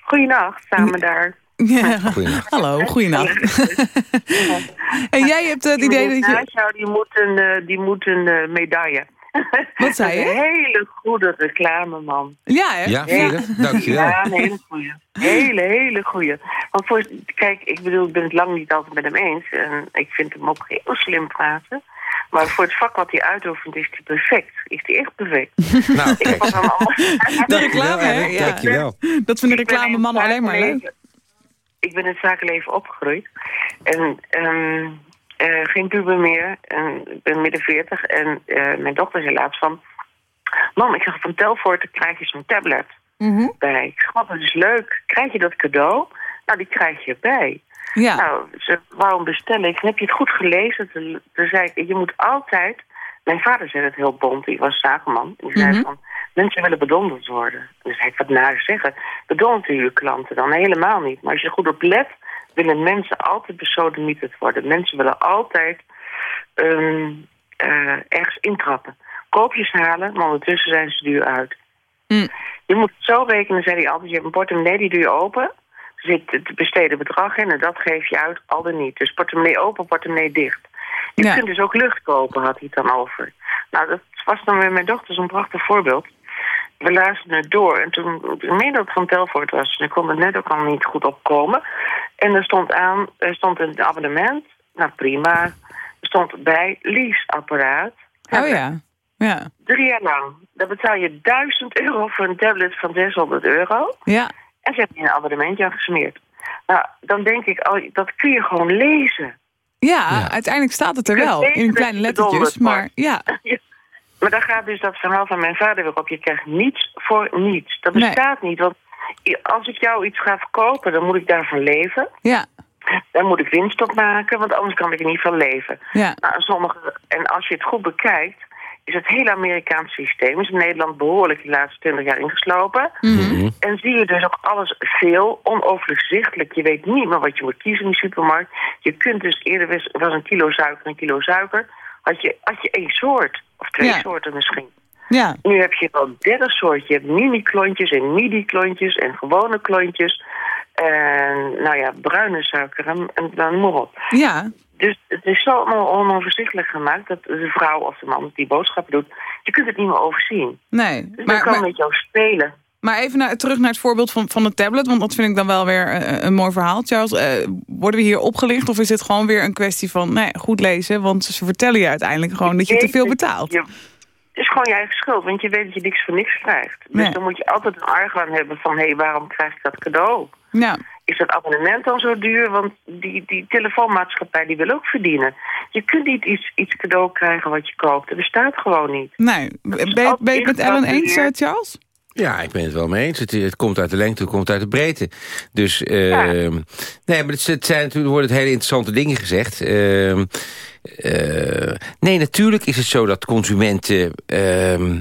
Speaker 13: Goeienacht, samen daar.
Speaker 3: Ja. Hallo, goeienacht. en jij hebt het idee dat je...
Speaker 13: Die moet een, eh, die moet een eh, medaille.
Speaker 3: Wat zei je?
Speaker 13: Een hele goede reclameman.
Speaker 3: Ja, hè?
Speaker 8: Ja, dat? Dankjewel.
Speaker 13: Ja, een hele goede. Hele, hele goede. Want voor, kijk, ik bedoel, ik ben het lang niet altijd met hem eens. En ik vind hem ook heel slim praten. Maar voor het vak wat hij uitoefent is hij perfect. Is hij echt perfect.
Speaker 8: Nou,
Speaker 13: ik vond hem allemaal...
Speaker 3: De reclame, hè? Ja.
Speaker 8: Dankjewel.
Speaker 3: Dat vinden reclamemannen alleen maar leuk.
Speaker 13: Ik ben in het zakenleven opgegroeid. En ehm, eh, geen puber meer. En ik ben midden 40. En eh, mijn dochter zei laatst van... Mam, ik zag van Telvoort, krijg je zo'n tablet
Speaker 3: Mhm.
Speaker 13: bij. Ik zeg, "Wat, dat is leuk. Krijg je dat cadeau? Nou, die krijg je erbij.
Speaker 3: Ja.
Speaker 13: Nou, ze hem bestellen. Ik heb je het goed gelezen? Toen, zei ik, je moet altijd... Mijn vader zei het heel bond, die was zakenman. Die zei
Speaker 3: Mhm.
Speaker 13: van, mensen willen bedonderd worden. Dus zei ik, wat naar zeggen. Bedondert u uw klanten dan? Helemaal niet. Maar als je goed op let, willen mensen altijd besodemieterd worden. Mensen willen altijd ehm, eh, ergens intrappen. Koopjes halen, maar ondertussen zijn ze duur uit.
Speaker 3: Hm.
Speaker 13: Je moet het zo rekenen, zei hij altijd. Je hebt een portemonnee, die doe je open. Er zit het besteden bedrag in en dat geef je uit, al dan niet. Dus portemonnee open, portemonnee dicht. Je
Speaker 3: Ja.
Speaker 13: kunt dus ook lucht kopen, had hij het dan over. Nou, dat was dan met mijn dochter zo'n prachtig voorbeeld. We luisterden het door en toen, ik meen dat het van Telvoort was. En ik kon er net ook al niet goed opkomen. En er stond aan, er stond een abonnement. Nou, prima. Er stond bij leaseapparaat.
Speaker 3: Oh ja. Ja.
Speaker 13: Drie jaar lang. Dan betaal je 1000 euro voor een tablet van 600 euro.
Speaker 3: Ja.
Speaker 13: En ze hebben je een abonnementje aan gesmeerd. Nou, dan denk ik, oh, dat kun je gewoon lezen.
Speaker 3: Ja, uiteindelijk staat het er wel. In kleine
Speaker 13: je
Speaker 3: lettertjes. Maar ja.
Speaker 13: Maar dan gaat dus dat verhaal van mijn vader weer op. Je krijgt niets voor niets. Dat
Speaker 3: Nee.
Speaker 13: bestaat niet. Want als ik jou iets ga verkopen, dan moet ik daarvan leven.
Speaker 3: Ja.
Speaker 13: Daar moet ik winst op maken, want anders kan ik er niet van leven.
Speaker 3: Ja.
Speaker 13: Nou, sommige, en als je het goed bekijkt, is het hele Amerikaanse systeem... is in Nederland behoorlijk de laatste 20 jaar ingeslopen.
Speaker 3: Mhm.
Speaker 13: En zie je dus ook alles veel onoverzichtelijk. Je weet niet meer wat je moet kiezen in de supermarkt. Je kunt dus eerder was was een kilo suiker een kilo suiker. Had je, had je één soort, of twee
Speaker 3: Ja.
Speaker 13: soorten misschien.
Speaker 3: Ja.
Speaker 13: Nu heb je wel dertig soorten. Je hebt mini-klontjes en midi-klontjes en gewone klontjes. En nou ja, bruine suiker en, en dan maar op.
Speaker 3: Ja.
Speaker 13: Dus het is zo allemaal onoverzichtelijk gemaakt dat de vrouw of de man die boodschappen doet, je kunt het niet meer overzien.
Speaker 3: Nee.
Speaker 13: Dus
Speaker 3: Maar,
Speaker 13: kan
Speaker 3: maar,
Speaker 13: met jou spelen.
Speaker 3: maar even naar, terug naar het voorbeeld van, van de tablet. Want dat vind ik dan wel weer eh, een mooi verhaal. Charles, eh, worden we hier opgelicht? Of is het gewoon weer een kwestie van nee, goed lezen? Want ze vertellen je uiteindelijk gewoon dat je te veel betaalt.
Speaker 13: Je, het is gewoon je eigen schuld, want je weet dat je niks voor niks krijgt. Dus
Speaker 3: Nee.
Speaker 13: dan moet je altijd een argwaan hebben van, hé, hey, waarom krijg ik dat cadeau?
Speaker 3: Ja.
Speaker 13: Is dat abonnement dan zo duur? Want die, die telefoonmaatschappij die wil ook verdienen. Je kunt niet iets, iets cadeau krijgen wat je koopt. Dat bestaat gewoon niet.
Speaker 3: Nee. Ben, je- ben je het met Ellen eens, eh, Charles?
Speaker 8: Ja, ik ben het wel mee eens. Het, het komt uit de lengte, het komt uit de breedte. Dus, ehm, nee, maar het, het zijn natuurlijk, er worden het hele interessante dingen gezegd. Ehm, eh, nee, natuurlijk is het zo dat consumenten... ehm,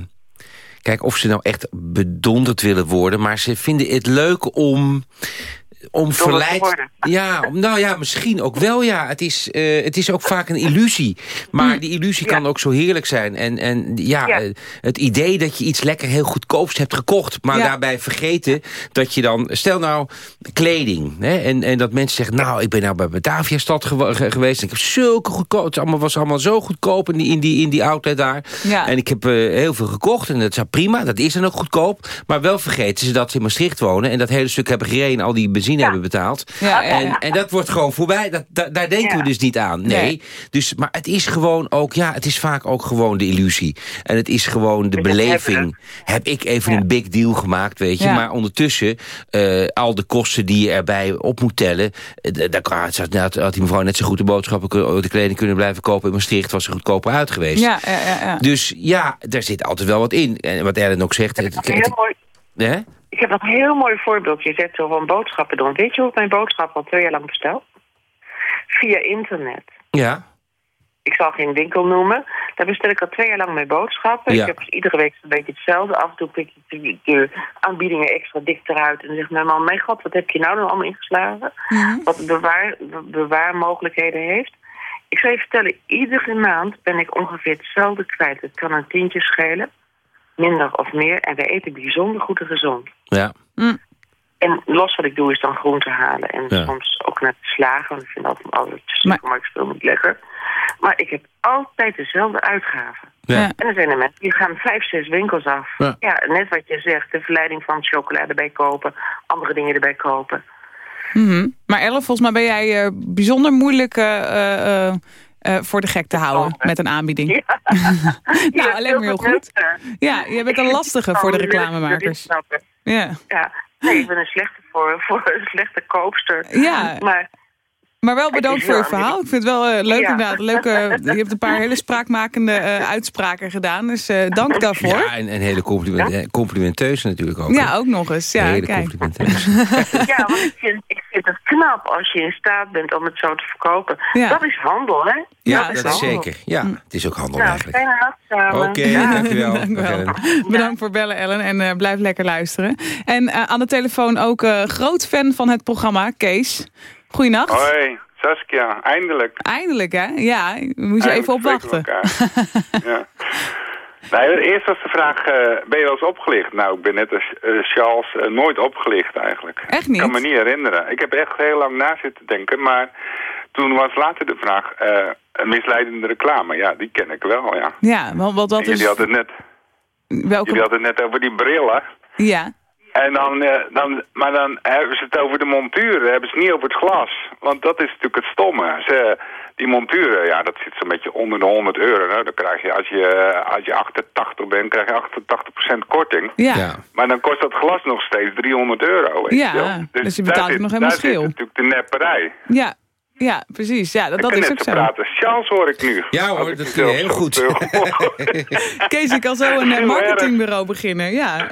Speaker 8: Kijk, of ze nou echt bedonderd willen worden... maar ze vinden het leuk om om verleid... Ja, nou ja, misschien ook wel, ja. Het is, eh, het is ook vaak een illusie. Maar die illusie kan ook zo heerlijk zijn. En, en ja,
Speaker 13: Ja.
Speaker 8: eh, het idee dat je iets lekker heel goedkoops hebt gekocht... maar
Speaker 3: Ja.
Speaker 8: daarbij vergeten dat je dan... Stel nou, kleding. Hè, en, en dat mensen zeggen... nou, ik ben nou bij Bataviastad ge- geweest... en ik heb zulke goedkoop... het allemaal, was allemaal zo goedkoop in die, in die, in die outlet daar.
Speaker 3: Ja.
Speaker 8: En ik heb eh, heel veel gekocht en dat is prima. Dat is dan ook goedkoop. Maar wel vergeten ze dat ze in Maastricht wonen... en dat hele stuk hebben gereden en al die benzine hebben betaald. En, en dat wordt gewoon voorbij. Dat, da- daar denken we dus niet aan. Nee.
Speaker 3: Nee.
Speaker 8: Dus, maar het is gewoon ook... Ja, het is vaak ook gewoon de illusie. En het is gewoon de
Speaker 13: Dus
Speaker 8: beleving. Heb ik even een big deal gemaakt, weet je. Maar ondertussen, eh, al de kosten die je erbij op moet tellen... d- daar had, had, die mevrouw net zo goed de boodschappen... de kleding kunnen blijven kopen in Maastricht... was ze goedkoper uit geweest.
Speaker 3: Ja, ja, ja, ja.
Speaker 8: Dus ja, daar zit altijd wel wat in. En wat Ellen ook zegt... Het, het- hè?
Speaker 13: Ik heb nog een heel mooi voorbeeld. Je zegt zo van boodschappen doen. Weet je hoe ik mijn boodschap al twee jaar lang bestel? Via internet.
Speaker 8: Ja,
Speaker 13: Ik zal geen winkel noemen. Daar bestel ik al twee jaar lang mijn boodschappen.
Speaker 8: Ja.
Speaker 13: Ik heb dus iedere week een beetje hetzelfde. Af en toe pik ik de, de aanbiedingen extra dik eruit. En dan zegt mijn man, mijn god, wat heb je nou dan allemaal ingeslagen? Wat bewaar, be- bewaarmogelijkheden heeft. Ik zou je vertellen, iedere maand ben ik ongeveer hetzelfde kwijt. Het kan een tientje schelen, minder of meer. En wij eten bijzonder goed en gezond.
Speaker 8: Ja.
Speaker 13: En los wat ik doe is dan groente halen. En
Speaker 8: Ja.
Speaker 13: soms ook naar de slagen. Want ik vind dat altijd supermarktstel niet lekker. Maar ik heb altijd dezelfde uitgaven.
Speaker 8: Ja.
Speaker 13: En dan zijn er mensen die gaan vijf, zes winkels af.
Speaker 8: Ja.
Speaker 13: Ja. net wat je zegt. De verleiding van chocolade erbij kopen. Andere dingen erbij kopen.
Speaker 3: Mhm. Maar Elle, volgens mij ben jij eh, bijzonder moeilijk eh, eh, eh, voor de gek te houden met een aanbieding. nou, alleen maar heel goed. Ja, je bent een lastige voor de reclamemakers. Ja.
Speaker 13: Ja. Nee, ik ben een slechte voor, voor een slechte koopster.
Speaker 3: Ja.
Speaker 13: Maar
Speaker 3: Maar wel bedankt voor je verhaal. Ik vind het wel eh, leuk
Speaker 13: Ja.
Speaker 3: inderdaad. Leuke, je hebt een paar hele spraakmakende eh, uitspraken gedaan. Dus eh, dank daarvoor.
Speaker 8: Ja, en, en hele compliment, complimenteuze natuurlijk ook.
Speaker 3: Ja, ook nog eens. Ja,
Speaker 8: hele
Speaker 3: kijk.
Speaker 8: complimenteuze.
Speaker 13: ja, want ik vind, ik vind het knap als je in staat bent om het zo te verkopen.
Speaker 3: Ja.
Speaker 13: Dat is handel, hè?
Speaker 8: Ja,
Speaker 13: dat is
Speaker 8: dat is
Speaker 13: handel.
Speaker 8: zeker. Ja, het is ook handel
Speaker 13: Nou,
Speaker 8: eigenlijk. Oké, dankjewel.
Speaker 3: Dank wel.
Speaker 8: Dag, Ellen.
Speaker 3: Bedankt voor bellen, Ellen. En eh, blijf lekker luisteren. En eh, aan de telefoon ook eh, groot fan van het programma, Kees. Goeienacht.
Speaker 14: Hoi, Saskia, eindelijk.
Speaker 3: Eindelijk, hè? Ja, moet je even op
Speaker 14: Eindelijk
Speaker 3: wachten.
Speaker 14: spreken we elkaar. ja. Nou, eerst was de vraag, eh, ben je wel eens opgelicht? Nou, ik ben net als eh, Charles eh, nooit opgelicht eigenlijk.
Speaker 3: Echt niet?
Speaker 14: Ik kan me niet herinneren. Ik heb echt heel lang na zitten denken, maar toen was later de vraag, een misleidende reclame. Ja, die ken ik wel, ja.
Speaker 3: Ja, want wat dat
Speaker 14: En jullie
Speaker 3: is...
Speaker 14: hadden het net,
Speaker 3: Welke...
Speaker 14: jullie hadden het net over die brillen.
Speaker 3: Ja.
Speaker 14: En dan, eh, dan, maar dan hebben ze het over de monturen, hebben ze het niet over het glas. Want dat is natuurlijk het stomme. Ze, die monturen, ja, dat zit zo'n beetje onder de 100 euro. Nou, dan krijg je, als je, als je 88 bent, krijg je 88% korting.
Speaker 3: Ja.
Speaker 14: Maar dan kost dat glas nog steeds 300 euro. Weet
Speaker 3: Ja,
Speaker 14: je wel.
Speaker 3: dus je
Speaker 14: daar
Speaker 3: betaalt nog helemaal
Speaker 14: Daar
Speaker 3: schil.
Speaker 14: zit natuurlijk de nepperij.
Speaker 3: Ja. Ja, precies. Ja, dat, is ook
Speaker 14: zo praten. Charles hoor ik nu.
Speaker 8: Ja hoor,
Speaker 14: ik
Speaker 8: dat
Speaker 14: zelf
Speaker 8: heel goed.
Speaker 3: Kees, ik kan zo een eh, marketingbureau beginnen. Ja.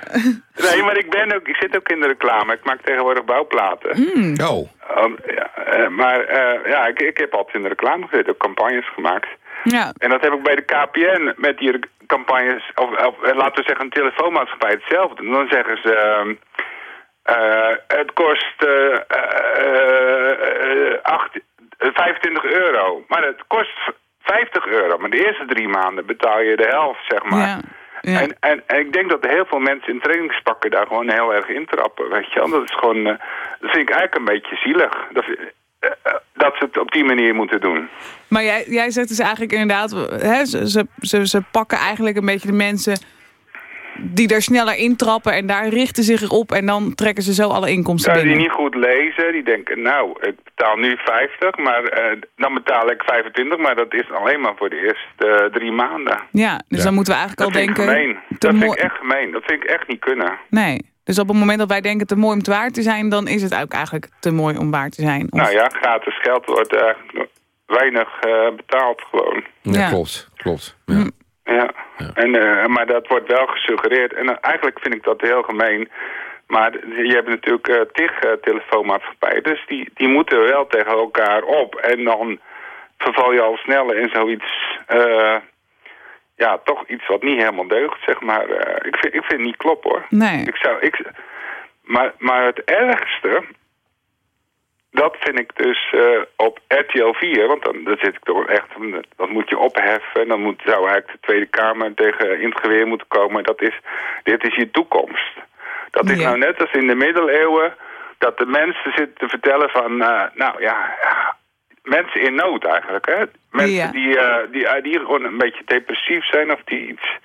Speaker 14: Nee, maar ik, ben ook, ik zit ook in de reclame. Ik maak tegenwoordig bouwplaten.
Speaker 3: Hmm.
Speaker 8: Oh.
Speaker 14: Um, ja, eh, maar eh, ja, ik, ik heb altijd in de reclame gezeten, ook campagnes gemaakt.
Speaker 3: Ja.
Speaker 14: En dat heb ik bij de KPN met die campagnes, of, of laten we zeggen een telefoonmaatschappij hetzelfde. En dan zeggen ze, ehm, eh, het kost eh, eh, eh, acht- eh, 25 euro, maar het kost 50 euro. Maar de eerste drie maanden betaal je de helft, zeg maar.
Speaker 3: Ja. Ja.
Speaker 14: En, en, en ik denk dat heel veel mensen in trainingspakken daar gewoon heel erg intrappen, weet je wel. Dat is gewoon, eh, dat vind ik eigenlijk een beetje zielig. Dat, eh, eh, dat ze het op die manier moeten doen.
Speaker 3: Maar jij, jij zegt dus eigenlijk inderdaad... Hè, ze, ze, ze, ze pakken eigenlijk een beetje de mensen... die er sneller intrappen en daar richten ze zich op... en dan trekken ze zo alle inkomsten
Speaker 14: Ja, die
Speaker 3: binnen.
Speaker 14: niet goed lezen, die denken, nou, ik betaal nu 50, maar eh, dan betaal ik 25, maar dat is alleen maar voor de eerste eh, drie maanden.
Speaker 3: Ja, dus dan moeten we eigenlijk
Speaker 14: Dat
Speaker 3: al
Speaker 14: vind ik
Speaker 3: denken...
Speaker 14: gemeen. Dat vind ik echt gemeen. Dat vind ik echt niet kunnen.
Speaker 3: Nee, dus op het moment dat wij denken te mooi om te waar te zijn... dan is het ook eigenlijk te mooi om waar te zijn. Of-
Speaker 14: Nou ja, gratis geld wordt eigenlijk weinig eh, betaald gewoon.
Speaker 8: Ja,
Speaker 3: Ja.
Speaker 8: klopt. klopt.
Speaker 3: Hm.
Speaker 14: Ja, En, eh, maar dat wordt wel gesuggereerd. En eh, eigenlijk vind ik dat heel gemeen. Maar je hebt natuurlijk eh tig telefoonmaatschappijen. Dus die, die moeten wel tegen elkaar op. En dan verval je al sneller in zoiets... ja, toch iets wat niet helemaal deugt, zeg maar. Ik, vind, ik vind het niet kloppen, hoor.
Speaker 3: Nee.
Speaker 14: Ik zou, ik, maar, maar het ergste, dat vind ik dus eh, op RTL 4, want dan, dan zit ik toch echt, dat moet je opheffen. En dan moet, zou eigenlijk de Tweede Kamer tegen in het geweer moeten komen. Dat is, dit is je toekomst. Dat is
Speaker 15: Ja.
Speaker 14: nou net als in de middeleeuwen, dat de mensen zitten te vertellen van, eh, nou ja, mensen in nood eigenlijk. Hè? Mensen
Speaker 3: Ja.
Speaker 14: die, eh, die, die gewoon een beetje depressief zijn of die iets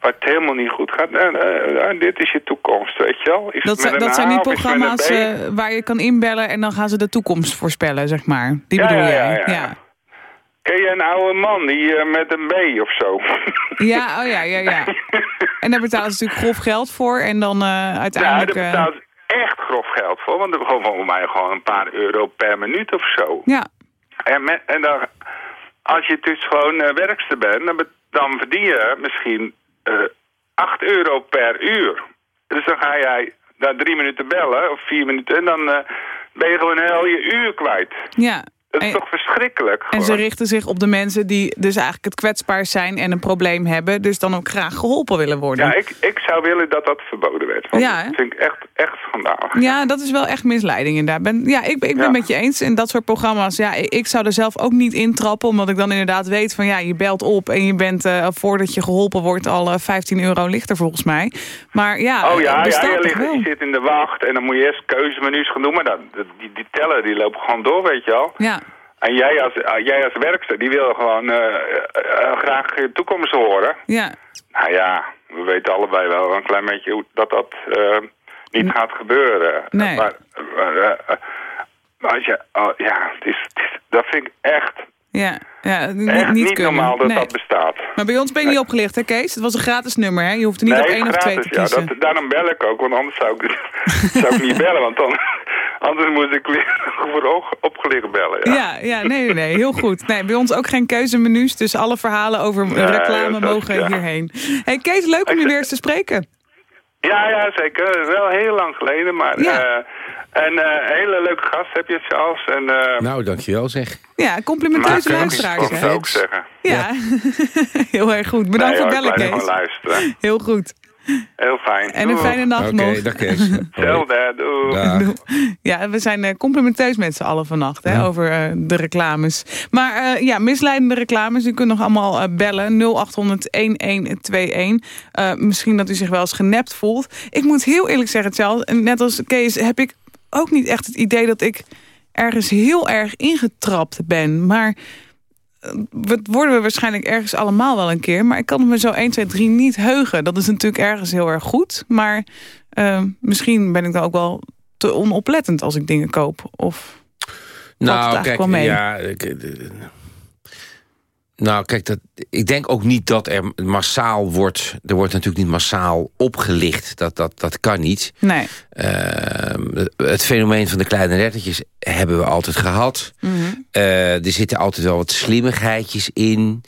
Speaker 14: waar het helemaal niet goed gaat. Eh, eh, eh, dit is je toekomst, weet je wel. Is
Speaker 3: Dat dat zijn die programma's eh, waar je kan inbellen en dan gaan ze de toekomst voorspellen, zeg maar. Die
Speaker 14: Ja,
Speaker 3: bedoel
Speaker 14: ja,
Speaker 3: jij?
Speaker 14: ja, ja. Ken je een oude man die eh, met een B of zo?
Speaker 3: Ja, oh ja, ja, ja. En daar betalen ze natuurlijk grof geld voor en dan eh,
Speaker 14: Ja,
Speaker 3: uiteindelijk...
Speaker 14: daar
Speaker 3: eh,
Speaker 14: betaalt echt grof geld voor. Want er gewoon voor mij gewoon een paar euro per minuut of zo.
Speaker 3: Ja.
Speaker 14: En, met, en dan, als je dus gewoon werkster bent, dan, dan verdien je misschien 8 euro per uur. Dus dan ga jij daar drie minuten bellen, of vier minuten, en dan eh, ben je gewoon heel je uur kwijt.
Speaker 3: ja.
Speaker 14: Dat is
Speaker 3: En-
Speaker 14: toch verschrikkelijk?
Speaker 3: En ze richten zich op de mensen die dus eigenlijk het kwetsbaar zijn en een probleem hebben. Dus dan ook graag geholpen willen worden.
Speaker 14: Ja, ik, ik zou willen dat dat verboden werd. Want
Speaker 3: Ja,
Speaker 14: dat vind ik echt, echt schandalig.
Speaker 3: Ja, dat is wel echt misleiding inderdaad. Ben, ja, ik, ben- ik ben het met je eens. En dat soort programma's, ja, ik, zou er zelf ook niet intrappen. Omdat ik dan inderdaad weet van ja, je belt op en je bent eh, voordat je geholpen wordt al eh, 15 euro lichter volgens mij. Maar ja,
Speaker 14: oh ja, je, ligt, je zit in de wacht en dan moet je eerst keuzemenu's gaan doen. Maar dat, die, die tellen die lopen gewoon door, weet je wel.
Speaker 3: Ja.
Speaker 14: En jij als, uh, jij als werkster, die wil gewoon eh, eh, eh, graag je toekomst horen.
Speaker 3: Ja.
Speaker 14: Nou ja, we weten allebei wel een klein beetje hoe dat dat eh, niet gaat gebeuren.
Speaker 3: Nee.
Speaker 14: Maar, eh, eh, als je, oh, ja, het is, het is, dat vind ik echt,
Speaker 3: Ja, ja niet,
Speaker 14: echt
Speaker 3: niet
Speaker 14: niet
Speaker 3: kunnen.
Speaker 14: normaal dat
Speaker 3: Nee.
Speaker 14: dat bestaat.
Speaker 3: Maar bij ons ben je niet opgelicht, hè Kees? Het was een gratis nummer, hè? Je hoeft er niet
Speaker 14: nee,
Speaker 3: op één of twee te kiezen.
Speaker 14: ja, dat, daarom bel ik ook, want anders zou ik, zou ik niet bellen. Want dan, anders moet ik weer voor op- opgelicht bellen. Ja.
Speaker 3: Ja, ja, nee, nee, heel goed. Nee, bij ons ook geen keuzemenu's, dus alle verhalen over
Speaker 14: Nee,
Speaker 3: reclame
Speaker 14: dat-
Speaker 3: mogen
Speaker 14: ja.
Speaker 3: hierheen. hey, Kees, leuk om je weer eens te spreken.
Speaker 14: Ja, ja, zeker. Wel heel lang geleden, maar...
Speaker 3: Ja.
Speaker 14: eh, en eh, een hele leuke gast heb je, Charles. En, eh
Speaker 8: Nou, dankjewel zeg.
Speaker 3: Ja, complimenteuze luisteraars,
Speaker 14: Dat
Speaker 3: hè?
Speaker 14: zou ik zeggen.
Speaker 3: Ja, heel erg goed. Bedankt
Speaker 14: Nee,
Speaker 3: voor
Speaker 14: hoor,
Speaker 3: bellen, Kees. Heel goed.
Speaker 14: Heel fijn.
Speaker 3: En een
Speaker 14: Doei.
Speaker 3: fijne nacht nog.
Speaker 8: Oké, dag Kees.
Speaker 14: Hetzelfde, doei.
Speaker 3: Ja, we zijn eh, complimenteus met z'n allen vannacht hè, over eh, de reclames. Maar eh, ja, misleidende reclames, u kunt nog allemaal bellen. 0800-1121. Eh, misschien dat u zich wel eens genept voelt. Ik moet heel eerlijk zeggen, Charles, en net als Kees heb ik ook niet echt het idee dat ik ergens heel erg ingetrapt ben. Maar eh, worden we waarschijnlijk ergens allemaal wel een keer. Maar ik kan het me zo 1, 2, 3 niet heugen. Dat is natuurlijk ergens heel erg goed. Maar eh, misschien ben ik dan ook wel te onoplettend als ik dingen koop. Of
Speaker 8: Nou,
Speaker 3: eigenlijk
Speaker 8: kijk,
Speaker 3: wel mee?
Speaker 8: ja, ik, eh, nou, kijk, dat, ik denk ook niet dat er massaal wordt... Er wordt natuurlijk niet massaal opgelicht. Dat, dat, dat kan niet.
Speaker 3: Nee.
Speaker 8: Ehm, het fenomeen van de kleine lettertjes hebben we altijd gehad.
Speaker 3: Mhm.
Speaker 8: Eh, er zitten altijd wel wat slimmigheidjes in.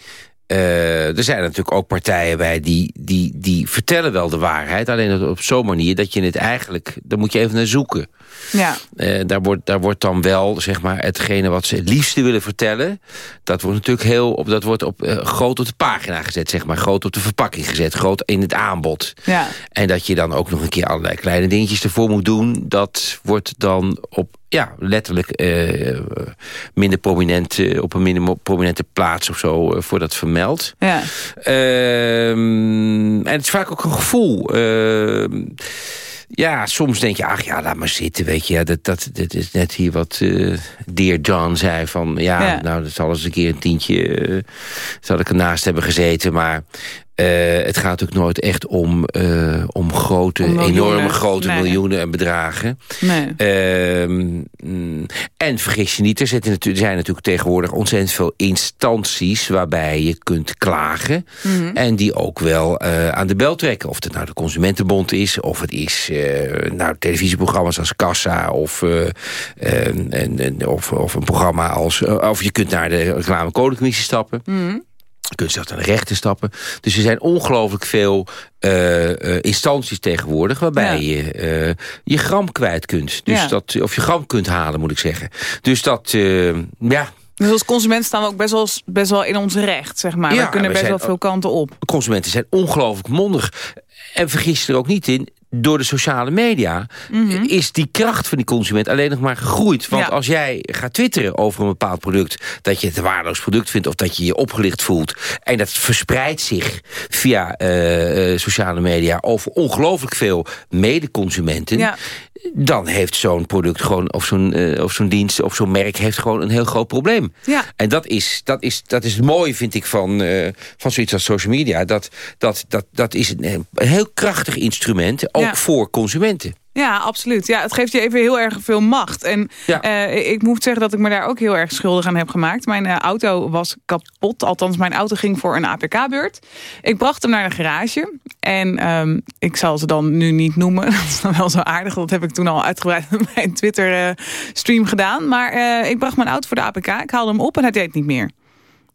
Speaker 8: Eh, er zijn natuurlijk ook partijen bij die, die, die vertellen wel de waarheid. Alleen op zo'n manier dat je het eigenlijk... Daar moet je even naar zoeken.
Speaker 3: Ja.
Speaker 8: Eh, daar, wordt, daar wordt dan wel, zeg maar, hetgene wat ze het liefste willen vertellen... dat wordt natuurlijk heel op, dat wordt op, eh, groot op de pagina gezet, zeg maar. Groot op de verpakking gezet, groot in het aanbod.
Speaker 3: Ja.
Speaker 8: En dat je dan ook nog een keer allerlei kleine dingetjes ervoor moet doen... dat wordt dan op, ja, letterlijk eh, minder prominent... eh, op een minder prominente plaats of zo eh, voor dat vermeld.
Speaker 3: Ja.
Speaker 8: Ehm, en het is vaak ook een gevoel. Ehm, ja, soms denk je, ach ja, laat maar zitten, weet je. Ja, dat, dat, dat is net hier wat Dear John zei van... Ja,
Speaker 3: Ja.
Speaker 8: nou, dat zal eens een keer een tientje... zal ik ernaast hebben gezeten, maar... eh, het gaat natuurlijk nooit echt om, eh, om grote,
Speaker 3: Om
Speaker 8: enorme grote
Speaker 3: Nee.
Speaker 8: miljoenen en bedragen.
Speaker 3: Nee.
Speaker 8: Ehm, mm, en vergis je niet, er, zijn natuurlijk tegenwoordig ontzettend veel instanties waarbij je kunt klagen.
Speaker 3: Mhm.
Speaker 8: En die ook wel eh, aan de bel trekken. Of het nou de Consumentenbond is, of het is nou, televisieprogramma's als Kassa, of, en, en, en- of, of een programma als. of je kunt naar de reclamecodecommissie stappen. Je zelfs naar de rechter stappen. Dus er zijn ongelooflijk veel eh, eh, instanties tegenwoordig... waarbij
Speaker 3: Ja.
Speaker 8: je eh, je gram kwijt kunt. Dus
Speaker 3: Ja.
Speaker 8: dat, of je gram kunt halen, moet ik zeggen. Dus dat, ja...
Speaker 3: Dus als consument staan we ook best wel, best wel in ons recht, zeg maar.
Speaker 8: Ja,
Speaker 3: we kunnen
Speaker 8: we
Speaker 3: best
Speaker 8: zijn
Speaker 3: wel veel kanten op.
Speaker 8: Consumenten zijn ongelooflijk mondig. En vergis je er ook niet in, door de sociale media... is die kracht van die consument alleen nog maar gegroeid. Want
Speaker 3: Ja.
Speaker 8: als jij gaat twitteren over een bepaald product... dat je het een waardeloos product vindt of dat je je opgelicht voelt... en dat verspreidt zich via eh, eh, sociale media... over ongelooflijk veel medeconsumenten...
Speaker 3: Ja.
Speaker 8: Dan heeft zo'n product gewoon, of zo'n eh, of zo'n dienst of zo'n merk... heeft gewoon een heel groot probleem.
Speaker 3: Ja.
Speaker 8: En dat is, dat is, dat is het mooie, vind ik, van, eh, van zoiets als social media. Dat, dat, dat, dat is een, een heel krachtig instrument, ook
Speaker 3: Ja.
Speaker 8: voor consumenten.
Speaker 3: Ja, absoluut. Ja, het geeft je even heel erg veel macht. En eh, ik moet zeggen dat ik me daar ook heel erg schuldig aan heb gemaakt. Mijn eh, auto was kapot. Althans, mijn auto ging voor een APK-beurt. Ik bracht hem naar de garage. En ehm, ik zal ze dan nu niet noemen. Dat is dan wel zo aardig. Dat heb ik toen al uitgebreid in mijn Twitter-stream gedaan. Maar eh, ik bracht mijn auto voor de APK. Ik haalde hem op en hij deed niet meer.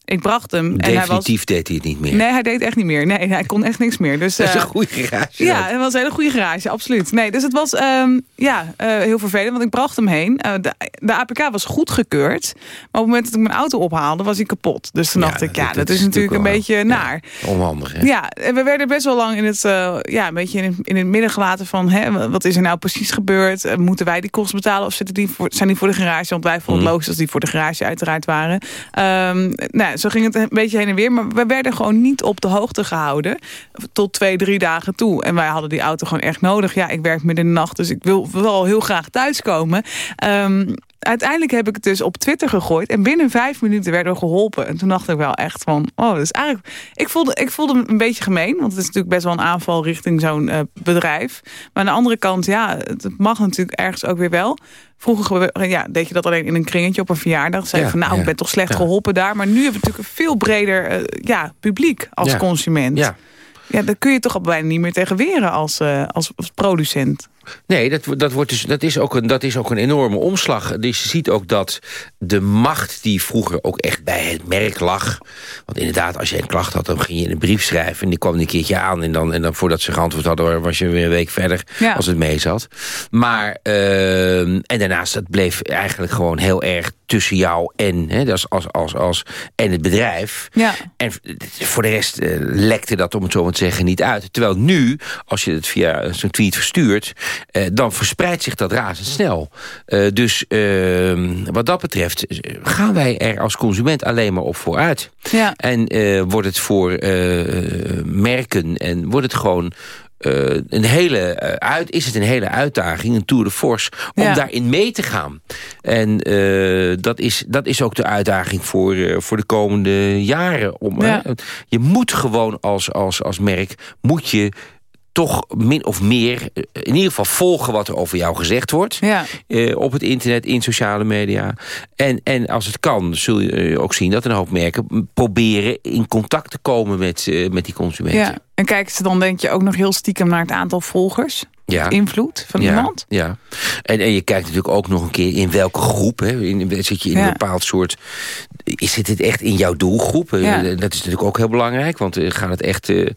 Speaker 3: Ik bracht hem. En hij was...
Speaker 8: Definitief deed hij het niet meer.
Speaker 3: Nee, hij deed echt niet meer. Nee, hij kon echt niks meer. Dus,
Speaker 8: Dat is een
Speaker 3: eh,
Speaker 8: goede garage.
Speaker 3: ja,
Speaker 8: dan.
Speaker 3: het was een hele goede garage, absoluut. Nee, dus het was ehm, ja, eh, heel vervelend, want ik bracht hem heen. Eh, de, de APK was goedgekeurd, maar op het moment dat ik mijn auto ophaalde, was hij kapot. Dus toen dacht ik, ja, dat, is natuurlijk een beetje naar.
Speaker 8: Onhandig, hè?
Speaker 3: Ja, en we werden best wel lang in het, ja, een beetje in het, in het midden gelaten van... Hè, wat is er nou precies gebeurd? Moeten wij die kosten betalen of zitten die voor, zijn die voor de garage? Want wij vonden het
Speaker 8: Mhm.
Speaker 3: logisch als die voor de garage uiteraard waren. Ehm, nou, zo ging het een beetje heen en weer. Maar we werden gewoon niet op de hoogte gehouden. Tot twee, drie dagen toe. En wij hadden die auto gewoon echt nodig. Ja, ik werk midden in de nacht, dus ik wil wel heel graag thuiskomen. Ehm, uiteindelijk heb ik het dus op Twitter gegooid. En binnen vijf minuten werden we geholpen. En toen dacht ik wel echt van... Oh, dat is eigenlijk... Ik voelde, ik voelde me een beetje gemeen. Want het is natuurlijk best wel een aanval richting zo'n eh, bedrijf. Maar aan de andere kant, ja, het mag natuurlijk ergens ook weer wel. Vroeger ge- ja, deed je dat alleen in een kringetje op een verjaardag. Zei je
Speaker 8: Ja,
Speaker 3: van, nou,
Speaker 8: ja.
Speaker 3: ik ben toch slecht
Speaker 8: Ja.
Speaker 3: geholpen daar. Maar nu hebben we natuurlijk een veel breder eh, ja, publiek als consument.
Speaker 8: Ja.
Speaker 3: Ja, daar kun je toch al bijna niet meer tegen weren als, eh, als, als producent.
Speaker 8: Nee, dat, dat, wordt dus, dat, is ook een, dat is ook een enorme omslag. Dus je ziet ook dat de macht die vroeger ook echt bij het merk lag... want inderdaad, als je een klacht had, dan ging je een brief schrijven... en die kwam een keertje aan en dan, en dan voordat ze geantwoord hadden... was je weer een week verder
Speaker 3: Ja.
Speaker 8: als het mee zat. Maar, ehm, en daarnaast, dat bleef eigenlijk gewoon heel erg tussen jou en, hè, als, als, als, als, en het bedrijf.
Speaker 3: Ja.
Speaker 8: En voor de rest eh, lekte dat, om het zo maar te zeggen, niet uit. Terwijl nu, als je het via zo'n tweet verstuurt... eh, dan verspreidt zich dat razendsnel. Eh dus eh, wat dat betreft gaan wij er als consument alleen maar op vooruit.
Speaker 3: Ja.
Speaker 8: En wordt het voor merken en wordt het gewoon... eh, een hele, eh, uit, is het een hele uitdaging, een tour de force... om
Speaker 3: Ja.
Speaker 8: daarin mee te gaan. En eh, dat, is, dat is ook de uitdaging voor, voor de komende jaren. Om,
Speaker 3: Ja.
Speaker 8: je moet gewoon als, als, als merk... moet je toch min of meer eh, in ieder geval volgen wat er over jou gezegd wordt.
Speaker 3: Ja.
Speaker 8: eh, op het internet, in sociale media. En, en als het kan, zul je eh, ook zien dat een hoop merken... proberen in contact te komen met, eh, met die consumenten.
Speaker 3: Ja. En kijken ze dan denk je ook nog heel stiekem naar het aantal volgers?
Speaker 8: Ja.
Speaker 3: Invloed van
Speaker 8: ja,
Speaker 3: iemand?
Speaker 8: Ja, en, en je kijkt natuurlijk ook nog een keer in welke groep. Hè, in, zit je in
Speaker 3: Ja.
Speaker 8: een bepaald soort... Is het echt in jouw doelgroep? Eh,
Speaker 3: Ja.
Speaker 8: Dat is natuurlijk ook heel belangrijk. Want eh, gaat het echt eh,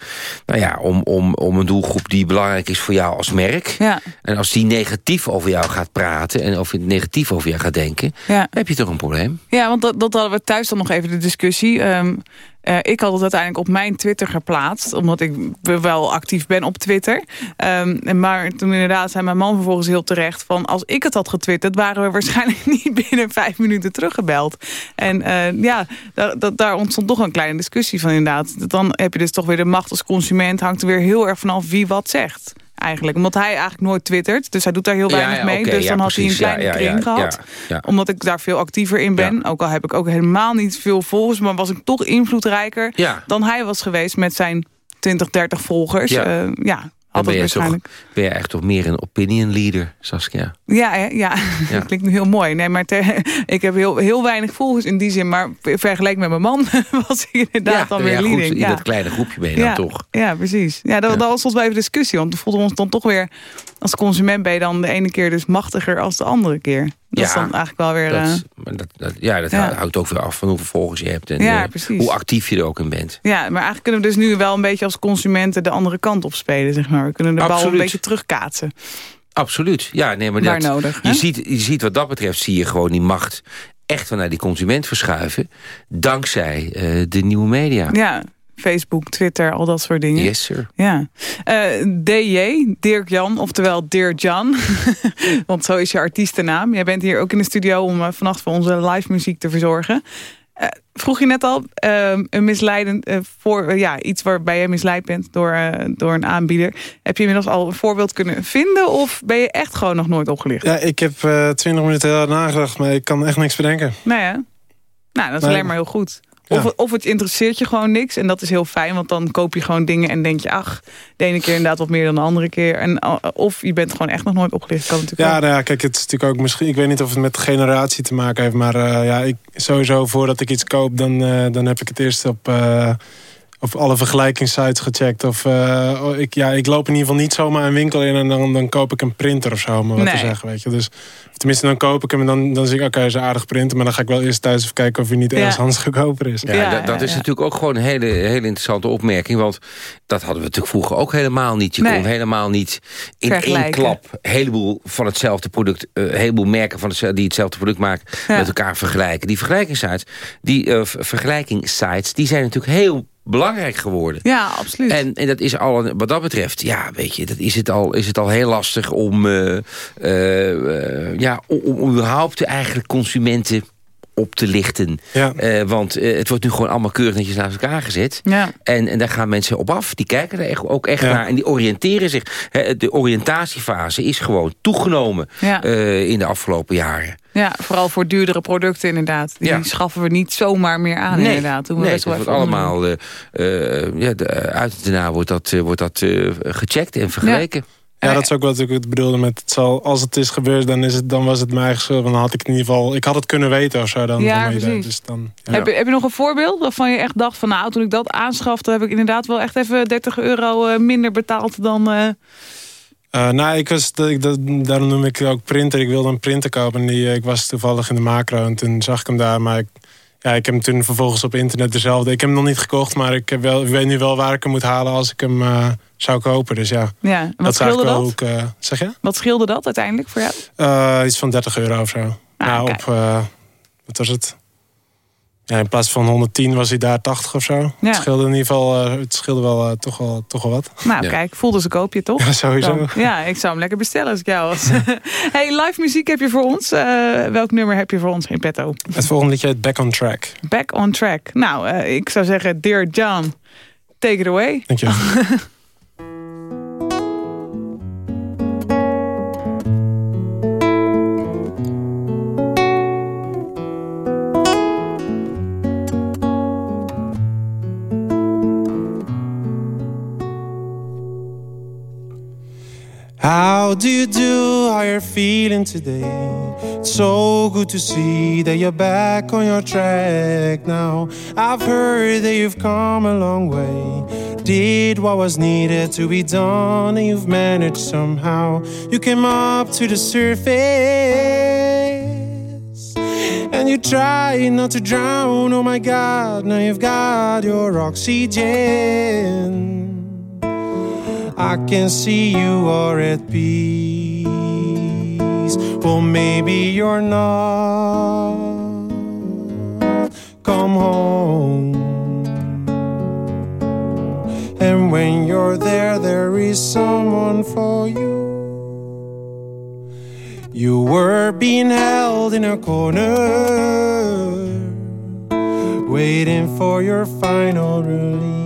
Speaker 8: nou ja, om, om, om een doelgroep die belangrijk is voor jou als merk.
Speaker 3: Ja.
Speaker 8: En als die negatief over jou gaat praten... en of negatief over jou gaat denken...
Speaker 3: Ja.
Speaker 8: heb je toch een probleem.
Speaker 3: Ja, want dat, dat hadden we thuis dan nog even de discussie. Ehm, eh, ik had het uiteindelijk op mijn Twitter geplaatst. Omdat ik wel actief ben op Twitter. Ehm, maar toen inderdaad zei mijn man vervolgens heel terecht... van als ik het had getwitterd... waren we waarschijnlijk niet binnen vijf minuten teruggebeld. En eh, ja, daar, dat, daar ontstond toch een kleine discussie van inderdaad. Dan heb je dus toch weer de macht als consument... hangt er weer heel erg vanaf wie wat zegt. Eigenlijk. Omdat hij eigenlijk nooit twittert. Dus hij doet daar heel weinig
Speaker 8: ja,
Speaker 3: mee. dus
Speaker 8: ja,
Speaker 3: dan had hij een kleine kring gehad. Omdat ik daar veel actiever in ben. Ook al heb ik ook helemaal niet veel volgers. Maar was ik toch invloedrijker dan hij was geweest met zijn 20, 30 volgers.
Speaker 8: Ja. Dan
Speaker 3: had dat
Speaker 8: toch,
Speaker 3: waarschijnlijk.
Speaker 8: Ben je echt toch meer een opinion leader, Saskia.
Speaker 3: Ja, ja.
Speaker 8: Ja.
Speaker 3: dat klinkt nu heel mooi. Nee, maar ik heb heel, heel weinig volgers in die zin. Maar vergeleken met mijn man was ik inderdaad dan weer
Speaker 8: ja, goed, in
Speaker 3: Ja.
Speaker 8: dat kleine groepje ben je
Speaker 3: ja,
Speaker 8: dan toch.
Speaker 3: Ja, precies. Ja, dat, dat was ons wel even discussie. Want we voelden ons dan toch weer... Als consument ben je dan de ene keer dus machtiger als de andere keer. Dat is
Speaker 8: Ja,
Speaker 3: dan eigenlijk wel weer...
Speaker 8: Dat,
Speaker 3: eh,
Speaker 8: dat, dat, ja, dat
Speaker 3: Ja.
Speaker 8: houdt ook weer af van hoeveel volgers je hebt. En
Speaker 3: Ja,
Speaker 8: eh,
Speaker 3: precies.
Speaker 8: hoe actief je er ook in bent.
Speaker 3: Ja, maar eigenlijk kunnen we dus nu wel een beetje als consumenten de andere kant op spelen, zeg maar. We kunnen de bal een beetje terugkaatsen.
Speaker 8: Absoluut. Ja, nee, maar
Speaker 3: Waar
Speaker 8: dat,
Speaker 3: nodig,
Speaker 8: je, ziet, je ziet wat dat betreft, zie je gewoon die macht echt wel naar die consument verschuiven... dankzij eh, de nieuwe media.
Speaker 3: Ja, Facebook, Twitter, al dat soort dingen.
Speaker 8: Yes, sir.
Speaker 3: Ja. Eh, DJ, Dirk Jan, oftewel Dirk Jan. Want zo is je artiestennaam. Jij bent hier ook in de studio om uh, vannacht voor onze live muziek te verzorgen. Vroeg je net al, een misleidend voor, ja, iets waarbij je misleid bent door, door een aanbieder. Heb je inmiddels al een voorbeeld kunnen vinden of ben je echt gewoon nog nooit opgelicht?
Speaker 11: Ja, ik heb twintig minuten heel hard nagedacht, maar ik kan echt niks bedenken.
Speaker 3: Nou ja, nou, dat is alleen maar heel goed. Of, of het interesseert je gewoon niks. En dat is heel fijn, want dan koop je gewoon dingen en denk je... ach, de ene keer inderdaad wat meer dan de andere keer. En, eh, of je bent gewoon echt nog nooit opgelicht. Kan natuurlijk
Speaker 11: ja, nou ja, kijk, het is natuurlijk ook misschien... ik weet niet of het met generatie te maken heeft... maar uh, ja, ik, sowieso voordat ik iets koop... dan, uh, dan heb ik het eerst op of alle vergelijkingssites gecheckt. Of, uh, ik, ja, ik loop in ieder geval niet zomaar een winkel in en dan, dan koop ik een printer of zo, om wat nee. te zeggen. Weet je. Dus, tenminste, dan koop ik hem en dan, dan zie ik, oké, okay, is een aardig printer. Maar dan ga ik wel eerst thuis even kijken of hij niet ergens ja. anders goedkoper is.
Speaker 8: Ja, ja, dat, dat is natuurlijk ook gewoon een hele, hele interessante opmerking. Want dat hadden we natuurlijk vroeger ook helemaal niet. Je nee. kon helemaal niet in één klap een heleboel van hetzelfde product, een uh, heleboel merken van hetzelfde, die hetzelfde product maken, met elkaar vergelijken. Die vergelijkingssites, die uh, vergelijkingssites, die zijn natuurlijk heel belangrijk geworden.
Speaker 3: Ja, absoluut.
Speaker 8: En, en dat is al, wat dat betreft, ja, weet je, dat is het al, is het al heel lastig om, uh, uh, ja, om, om überhaupt eigenlijk consumenten op te lichten.
Speaker 11: Ja.
Speaker 8: Uh, want uh, het wordt nu gewoon allemaal keurig netjes naast elkaar gezet.
Speaker 3: Ja.
Speaker 8: En, en daar gaan mensen op af. Die kijken er echt, ook echt ja. naar. En die oriënteren zich. He, de oriëntatiefase is gewoon toegenomen uh, in de afgelopen jaren.
Speaker 3: Ja, vooral voor duurdere producten inderdaad. Die ja. schaffen we niet zomaar meer aan
Speaker 8: nee,
Speaker 3: inderdaad.
Speaker 8: Doen we nee, het wordt allemaal... Uh, uh, ja, de, uit daarna wordt dat, uh, wordt dat gecheckt en vergeleken.
Speaker 11: Ja. Ja, dat is ook wat ik bedoelde met het zal, als het is gebeurd, dan, is het, dan was het mijn eigen schuld. Dan had ik het in ieder geval, ik had het kunnen weten of zo. Dan,
Speaker 3: ja,
Speaker 11: dan
Speaker 3: precies.
Speaker 11: Dus dan, ja.
Speaker 3: heb, je, heb je nog een voorbeeld waarvan je echt dacht van nou, toen ik dat aanschafte, heb ik inderdaad wel echt even 30 euro minder betaald dan... Uh...
Speaker 11: Uh, nou, ik was, ik, dat, daarom noem ik ook printer. Ik wilde een printer kopen en die, ik was toevallig in de macro en toen zag ik hem daar. Maar ik, ja, ik heb hem toen vervolgens op internet dezelfde. Ik heb hem nog niet gekocht, maar ik, heb wel, ik weet nu wel waar ik hem moet halen als ik hem uh, zou kopen. Dus ja,
Speaker 3: ja wat
Speaker 11: dat
Speaker 3: scheelde dat?
Speaker 11: Ook, uh, zeg je?
Speaker 3: Wat scheelde dat uiteindelijk voor jou?
Speaker 11: Uh, iets van 30 euro of zo.
Speaker 3: Ah,
Speaker 11: nou, op, wat was het? Ja, in plaats van 110 was hij daar 80 of zo.
Speaker 3: Ja.
Speaker 11: Het scheelde in ieder geval, uh, het scheelde wel, uh, toch, wel, toch wel wat.
Speaker 3: Nou,
Speaker 8: Ja.
Speaker 3: kijk, voelde ze koop je toch?
Speaker 11: Ja, sowieso.
Speaker 3: Dan- ja, ik zou hem lekker bestellen als ik jou was. hey, live muziek heb je voor ons. Eh, welk nummer heb je voor ons in petto?
Speaker 11: Het volgende liedje heet Back on Track.
Speaker 3: Back on track. Nou, eh, ik zou zeggen, Dear John, take it away.
Speaker 11: Dank je.
Speaker 12: How do you do? How you're feeling today? It's so good to see that you're back on your track now. I've heard that you've come a long way. Did what was needed to be done, and you've managed somehow. You came up to the surface, and you tried not to drown. Oh my God, now you've got your oxygen. I can see you are at peace. Well, maybe you're not. Come home. And when you're there, there is someone for you. You were being held in a corner, waiting for your final release.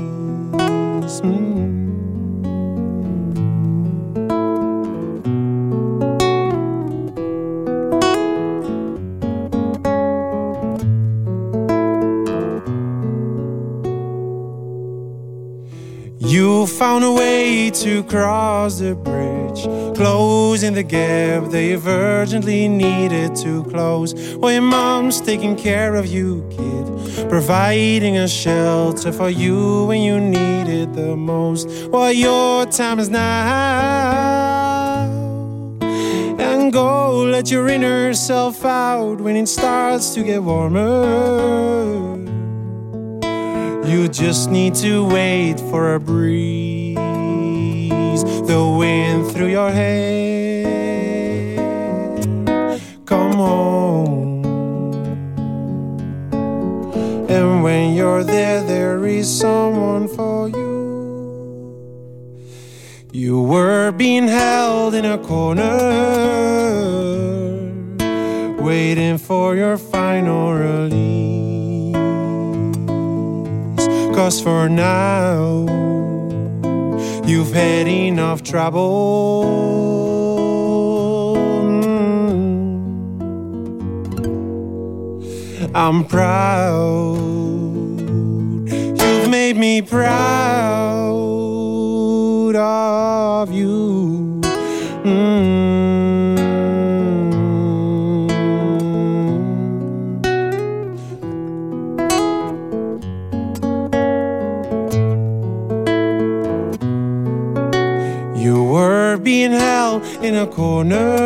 Speaker 12: You found a way to cross the bridge, closing the gap they've urgently needed to close. While your mom's taking care of you, kid, providing a shelter for you when you need it the most. While your time is now, and go let your inner self out when it starts to get warmer. You just need to wait for a breeze, the wind through your hair. Come home. And when you're there, there is someone for you. You were being held in a corner, waiting for your final release. Cause for now, you've had enough trouble. I'm proud. You've made me proud of you. Mm. Corner.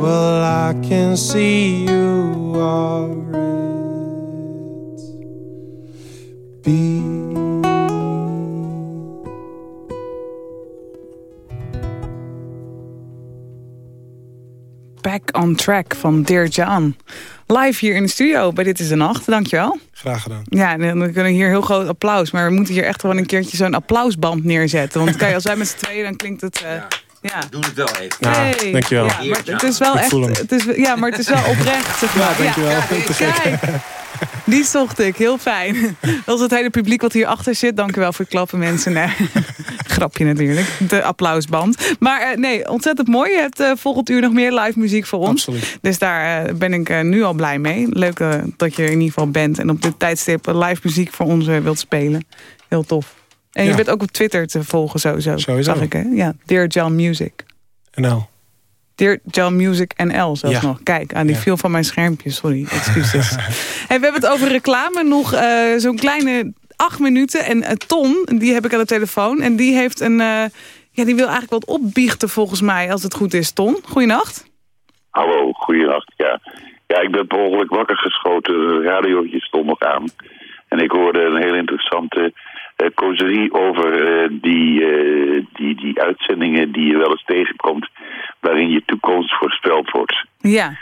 Speaker 12: Well, I can see you are it. Be
Speaker 3: Back on Track van Dear John. Live hier in de studio bij Dit is de Nacht. Dankjewel.
Speaker 11: Graag gedaan.
Speaker 3: Ja, dan kunnen we hier heel groot applaus. Maar we moeten hier echt gewoon een keertje zo'n applausband neerzetten. Want kijk, als wij met z'n tweeën, dan klinkt het... eh, ja.
Speaker 8: Doe het wel even.
Speaker 11: Ja,
Speaker 3: Hey.
Speaker 11: dankjewel.
Speaker 3: Ja, maar het is wel echt. Het is, ja, maar het is wel oprecht. Zeg maar.
Speaker 11: Ja, dankjewel.
Speaker 3: Ja, kijk. Die zocht ik. Heel fijn. Dat is het hele publiek wat hierachter zit. Dank u wel voor het klappen, mensen. Nee. Grapje natuurlijk. De applausband. Maar eh, nee, ontzettend mooi. Je hebt eh, volgend uur nog meer live muziek voor ons.
Speaker 11: Absoluut.
Speaker 3: Dus daar eh, ben ik nu al blij mee. Leuk dat je in ieder geval bent. En op dit tijdstip live muziek voor ons wilt spelen. Heel tof. En je
Speaker 11: Ja.
Speaker 3: bent ook op Twitter te volgen sowieso.
Speaker 11: Sowieso.
Speaker 3: Zag ik, hè? Ja, Dear John Music.
Speaker 11: NL.
Speaker 3: Dear John Music NL zelfs
Speaker 11: Ja.
Speaker 3: nog. Kijk, aan die
Speaker 11: Ja.
Speaker 3: viel van mijn schermpje. Sorry, excuses. hey, we hebben het over reclame. Nog eh, zo'n kleine acht minuten. En eh, Ton, die heb ik aan de telefoon. En die heeft een... eh, ja, die wil eigenlijk wat opbiechten volgens mij, als het goed is. Ton, goeienacht.
Speaker 15: Hallo, goeienacht. Ja. ja, ik ben per ongeluk wakker geschoten. De radiootje stond nog aan. En ik hoorde een heel interessante causerie over die, eh, die, die uitzendingen die je wel eens tegenkomt... waarin je toekomst voorspeld wordt.
Speaker 3: Ja.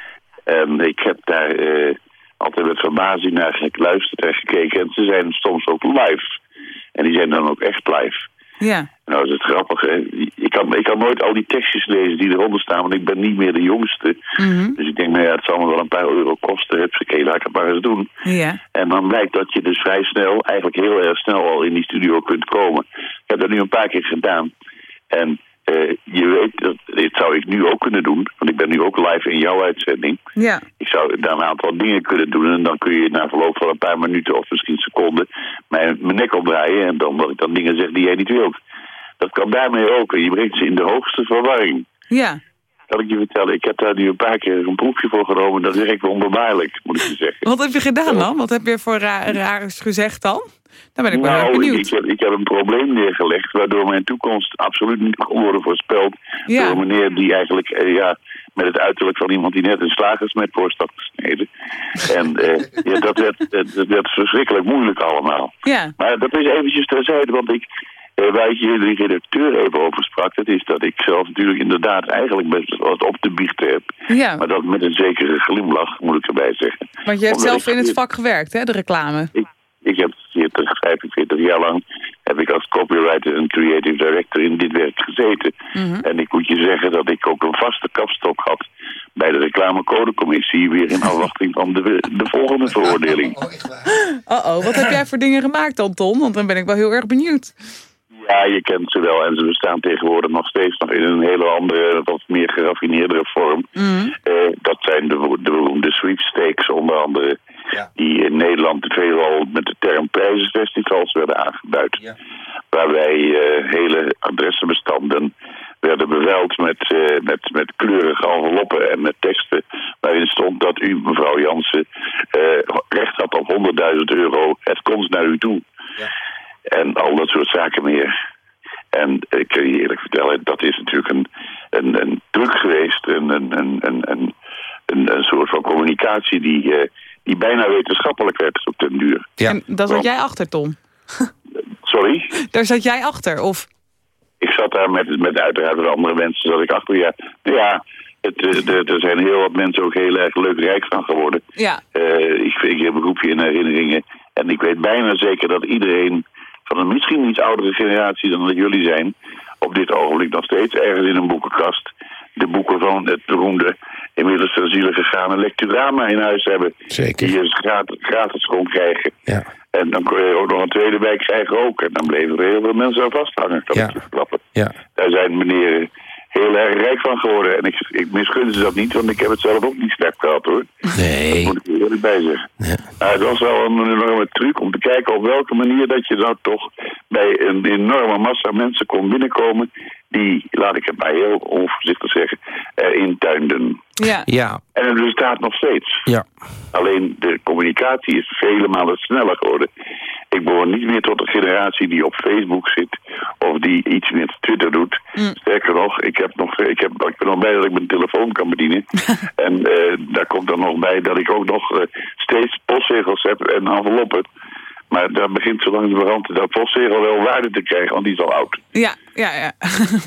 Speaker 15: En ik heb daar eh, altijd met verbazing naar geluisterd en gekeken. En ze zijn soms ook live. En die zijn dan ook echt live.
Speaker 3: Ja.
Speaker 15: Nou is het grappig, hè. Ik kan, ik kan nooit al die tekstjes lezen die eronder staan, want ik ben niet meer de jongste.
Speaker 3: Mhm.
Speaker 15: Dus ik denk, nou ja, het zal me wel een paar euro kosten. Hupsakee, laat ik het maar eens doen.
Speaker 3: Ja.
Speaker 15: En dan blijkt dat je dus vrij snel, eigenlijk heel erg snel al in die studio kunt komen. Ik heb dat nu een paar keer gedaan. En eh, je weet, dat, dit zou ik nu ook kunnen doen, want ik ben nu ook live in jouw uitzending.
Speaker 3: Ja.
Speaker 15: Ik zou daar een aantal dingen kunnen doen en dan kun je na verloop van een paar minuten of misschien seconden mijn, mijn nek opdraaien en dan dat ik dan dingen zeg die jij niet wilt. Dat kan daarmee ook en je brengt ze in de hoogste verwarring.
Speaker 3: Ja.
Speaker 15: Kan ik je vertellen, ik heb daar nu een paar keer een proefje voor genomen. Dat werkt wonderbaarlijk, moet ik je zeggen.
Speaker 3: Wat heb je gedaan dan? Wat heb je voor ra raars gezegd dan? Dan ben ik wel
Speaker 15: nou, ik,
Speaker 3: benieuwd.
Speaker 15: ik, heb, ik heb een probleem neergelegd waardoor mijn toekomst absoluut niet kon worden voorspeld.
Speaker 3: Ja.
Speaker 15: Door een meneer die eigenlijk eh, ja, met het uiterlijk van iemand die net een slagersmet voor had gesneden. En eh, ja, dat, werd, dat, dat werd verschrikkelijk moeilijk allemaal.
Speaker 3: Ja.
Speaker 15: Maar dat is eventjes terzijde, want ik, eh, waar ik jullie redacteur even over sprak, dat is dat ik zelf natuurlijk inderdaad eigenlijk best wat op te biechten heb.
Speaker 3: Ja.
Speaker 15: Maar dat met een zekere glimlach, moet ik erbij zeggen.
Speaker 3: Want je hebt
Speaker 15: Omdat
Speaker 3: zelf
Speaker 15: ik-
Speaker 3: in het vak gewerkt, hè? De reclame.
Speaker 15: ik heb 40, 45 jaar lang heb ik als copywriter en creative director in dit werk gezeten.
Speaker 3: Mhm.
Speaker 15: En ik moet je zeggen dat ik ook een vaste kapstok had bij de reclamecodecommissie weer in afwachting van de, de volgende veroordeling.
Speaker 3: Uh-oh, wat heb jij voor dingen gemaakt dan, Ton? Want dan ben ik wel heel erg benieuwd.
Speaker 15: Ja, je kent ze wel en ze bestaan tegenwoordig nog steeds nog in een hele andere, wat meer geraffineerdere vorm.
Speaker 3: Mhm.
Speaker 15: Eh, dat zijn de, de beroemde sweepstakes onder andere, die in Nederland veelal met de term prijzenfestivals werden aangeduid. Waarbij eh, hele adressenbestanden werden bevuild met, eh, met, met kleurige enveloppen en met teksten waarin stond dat u, mevrouw Jansen, eh, recht had op 100.000 euro, het komt naar u toe. En al dat soort zaken meer. En ik kan je eerlijk vertellen, dat is natuurlijk een, een, een truc geweest. Een, een, een, een, een, een, een soort van communicatie die, eh, die bijna wetenschappelijk werd op den duur.
Speaker 3: En daar zat jij achter, Tom.
Speaker 15: Sorry?
Speaker 3: Daar zat jij achter, of...
Speaker 15: Ik zat daar met, met uiteraard met andere mensen, zat ik achter. Ja, nou ja Het, eh, er zijn heel wat mensen ook heel erg leuk rijk van geworden.
Speaker 3: Ja.
Speaker 15: Eh, ik, ik heb een groepje in herinneringen. En ik weet bijna zeker dat iedereen een misschien iets oudere generatie dan dat jullie zijn... op dit ogenblik nog steeds ergens in een boekenkast... de boeken van het beroemde, inmiddels ter ziele gegane Lecturama in huis hebben.
Speaker 8: Zeker.
Speaker 15: Die je gratis, gratis kon krijgen.
Speaker 8: Ja.
Speaker 15: En dan kon je ook nog een tweede bij krijgen ook. En dan bleven er heel veel mensen aan vasthangen, je verklappen.
Speaker 8: Ja.
Speaker 15: Daar zijn meneren heel erg rijk van geworden. En ik, ik misgun ze dat niet, want ik heb het zelf ook niet slecht gehad hoor.
Speaker 8: Nee.
Speaker 15: Dat moet ik er eerlijk bij zeggen. Maar het was wel een enorme truc om te kijken op welke manier dat je nou toch bij een enorme massa mensen kon binnenkomen die, laat ik het maar heel onvoorzichtig zeggen, erin tuinden.
Speaker 3: Ja.
Speaker 8: Ja.
Speaker 15: En het bestaat nog steeds.
Speaker 8: Ja.
Speaker 15: Alleen de communicatie is vele malen sneller geworden. Ik behoor niet meer tot de generatie die op Facebook zit of die iets met Twitter doet. Sterker nog, ik, heb nog, ik, heb, ik ben nog bij dat ik mijn telefoon kan bedienen. en eh, daar komt dan nog bij dat ik ook nog eh, steeds postzegels heb en enveloppen. Maar daar begint zo langzamerhand dat postzegel wel waarde te krijgen, want die is al oud.
Speaker 3: Ja, ja, ja.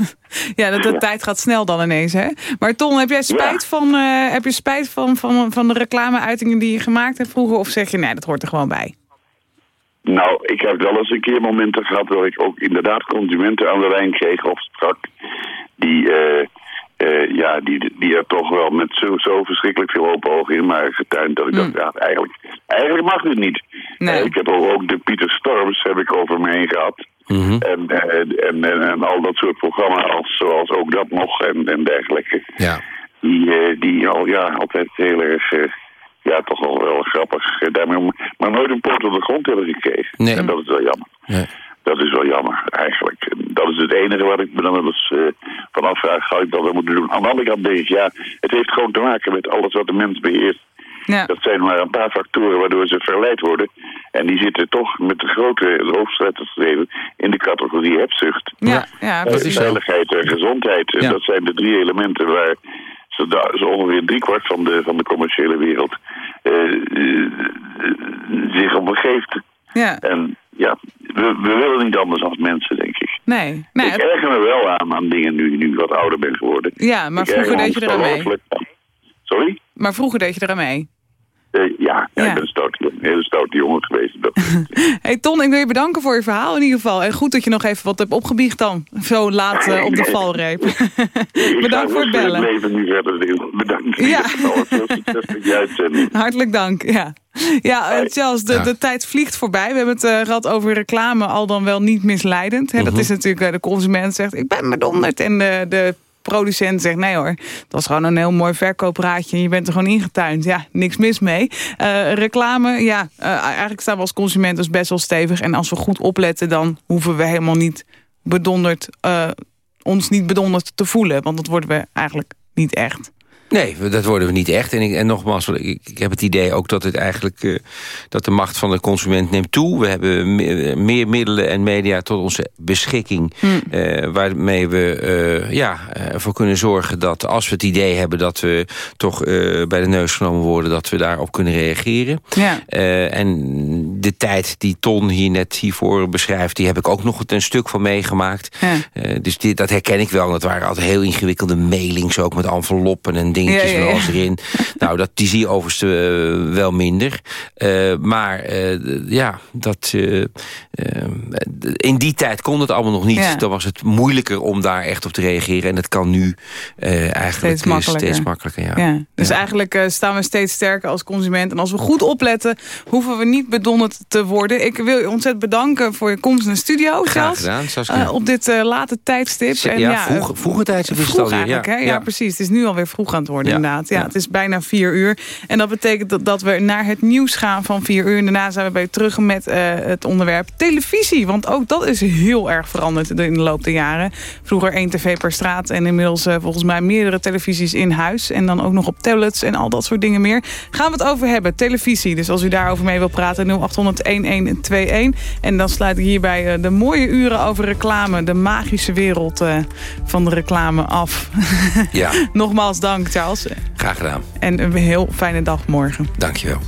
Speaker 3: ja, de, de tijd gaat snel dan ineens, hè? Maar Ton, heb jij spijt, van, eh, heb je spijt van, van, van de reclameuitingen die je gemaakt hebt vroeger? Of zeg je, nee, dat hoort er gewoon bij?
Speaker 15: Nou, ik heb wel eens een keer momenten gehad waar ik ook inderdaad consumenten aan de lijn kreeg of sprak. Die, eh, eh, ja, die, die er toch wel met zo, zo verschrikkelijk veel open ogen in waren getuind. Dat ik dacht, ja, eigenlijk, eigenlijk mag dit niet. Eh, ik heb ook, ook de Pieter Storms heb ik over me heen gehad.
Speaker 8: Mhm.
Speaker 15: En, en, en, en al dat soort programma's, zoals ook dat nog en, en dergelijke.
Speaker 8: Ja.
Speaker 15: Die, eh, die al, ja, altijd heel erg, ja, toch wel, wel grappig. daarmee, maar nooit een poort op de grond hebben gekregen.
Speaker 8: Nee.
Speaker 15: En dat is wel jammer. Dat is wel jammer, eigenlijk. Dat is het enige wat ik me dan wel eens eh, van afvraag, zou ik dat wel moeten doen. Aan de andere kant denk ik, ja, het heeft gewoon te maken met alles wat de mens beheerst.
Speaker 3: Ja.
Speaker 15: Dat zijn maar een paar factoren waardoor ze verleid worden. En die zitten toch met de grote hoofdletters in de categorie hebzucht.
Speaker 3: Ja, ja
Speaker 15: Eh,
Speaker 3: precies.
Speaker 15: veiligheid en gezondheid. En dat zijn de drie elementen waar zo, ongeveer driekwart van de, van de commerciële wereld eh, eh, zich op begeeft.
Speaker 3: Ja.
Speaker 15: En ja, we, we willen niet anders als mensen, denk ik.
Speaker 3: Nee. nee
Speaker 15: ik erger me wel aan, aan dingen nu, nu ik wat ouder ben geworden.
Speaker 3: ja, maar
Speaker 15: Ik
Speaker 3: vroeger deed je er aan mee.
Speaker 15: Sorry?
Speaker 3: Maar vroeger deed je er aan mee.
Speaker 15: Eh, ja, ja, ik ben een stoute, jongen, een hele stoute jongen geweest. Dat,
Speaker 3: Hey Ton, ik wil je bedanken voor je verhaal in ieder geval. En goed dat je nog even wat hebt opgebiecht dan. Zo laat eh, op de valreep. Bedankt voor het
Speaker 15: het
Speaker 3: bellen.
Speaker 15: leven nu verder doen. Bedankt.
Speaker 3: Ja. Hartelijk dank, ja. Ja, eh, Charles, de, de tijd vliegt voorbij. We hebben het eh, gehad over reclame, al dan wel niet misleidend. Hè, Dat is natuurlijk, de consument zegt, ik ben bedonderd. En de, de producent zegt, nee hoor, dat is gewoon een heel mooi verkoopraadje. En je bent er gewoon ingetuind. Ja, niks mis mee. Eh, reclame, ja, eh, eigenlijk staan we als consument dus best wel stevig. En als we goed opletten, dan hoeven we helemaal niet bedonderd, eh, ons niet bedonderd te voelen. Want dat worden we eigenlijk niet echt.
Speaker 8: Nee, dat worden we niet echt. En, ik, en nogmaals, ik, ik heb het idee ook dat het eigenlijk eh, dat de macht van de consument neemt toe. We hebben me- meer middelen en media tot onze beschikking. eh, waarmee we eh, ja, ervoor kunnen zorgen dat als we het idee hebben dat we toch bij de neus genomen worden, dat we daarop kunnen reageren.
Speaker 3: Ja.
Speaker 8: En de tijd die Ton hier net hiervoor beschrijft... die heb ik ook nog een stuk van meegemaakt.
Speaker 3: Ja.
Speaker 8: Dus dit, dat herken ik wel. Dat waren altijd heel ingewikkelde mailings... ook met enveloppen en dingetjes
Speaker 3: Ja, ja,
Speaker 8: van
Speaker 3: ja.
Speaker 8: alles erin. nou, dat, die zie je overigens eh, wel minder. Eh, maar eh, ja, dat, in die tijd kon het allemaal nog niet.
Speaker 3: Ja.
Speaker 8: Dan was het moeilijker om daar echt op te reageren. En dat kan nu eigenlijk
Speaker 3: Steeds makkelijker.
Speaker 8: steeds makkelijker. Ja.
Speaker 3: Ja. Dus eigenlijk staan we steeds sterker als consument. En als we goed opletten, hoeven we niet bedonderd te worden. Ik wil je ontzettend bedanken voor je komst in de studio.
Speaker 8: Graag gedaan, Saskia.
Speaker 3: Op dit late tijdstip.
Speaker 8: Ja,
Speaker 3: En
Speaker 8: ja, vroeg, vroege tijdstip is het alweer. Ja,
Speaker 3: precies. Het is nu alweer vroeg aan het worden,
Speaker 8: Ja.
Speaker 3: inderdaad. Ja,
Speaker 8: Ja.
Speaker 3: Het is bijna vier uur. En dat betekent dat, dat we naar het nieuws gaan van vier uur. En daarna zijn we bij terug met eh, het onderwerp televisie. Want ook dat is heel erg veranderd in de loop der jaren. Vroeger één tv per straat en inmiddels eh, volgens mij meerdere televisies in huis. En dan ook nog op tablets en al dat soort dingen meer. Gaan we het over hebben, televisie. Dus als u daarover mee wil praten, 0800-1121. En dan sluit ik hierbij eh, de mooie uren over reclame. De magische wereld van de reclame af.
Speaker 8: Ja,
Speaker 3: Nogmaals dank, Charles.
Speaker 8: graag gedaan.
Speaker 3: En een heel fijne dag morgen.
Speaker 8: Dankjewel.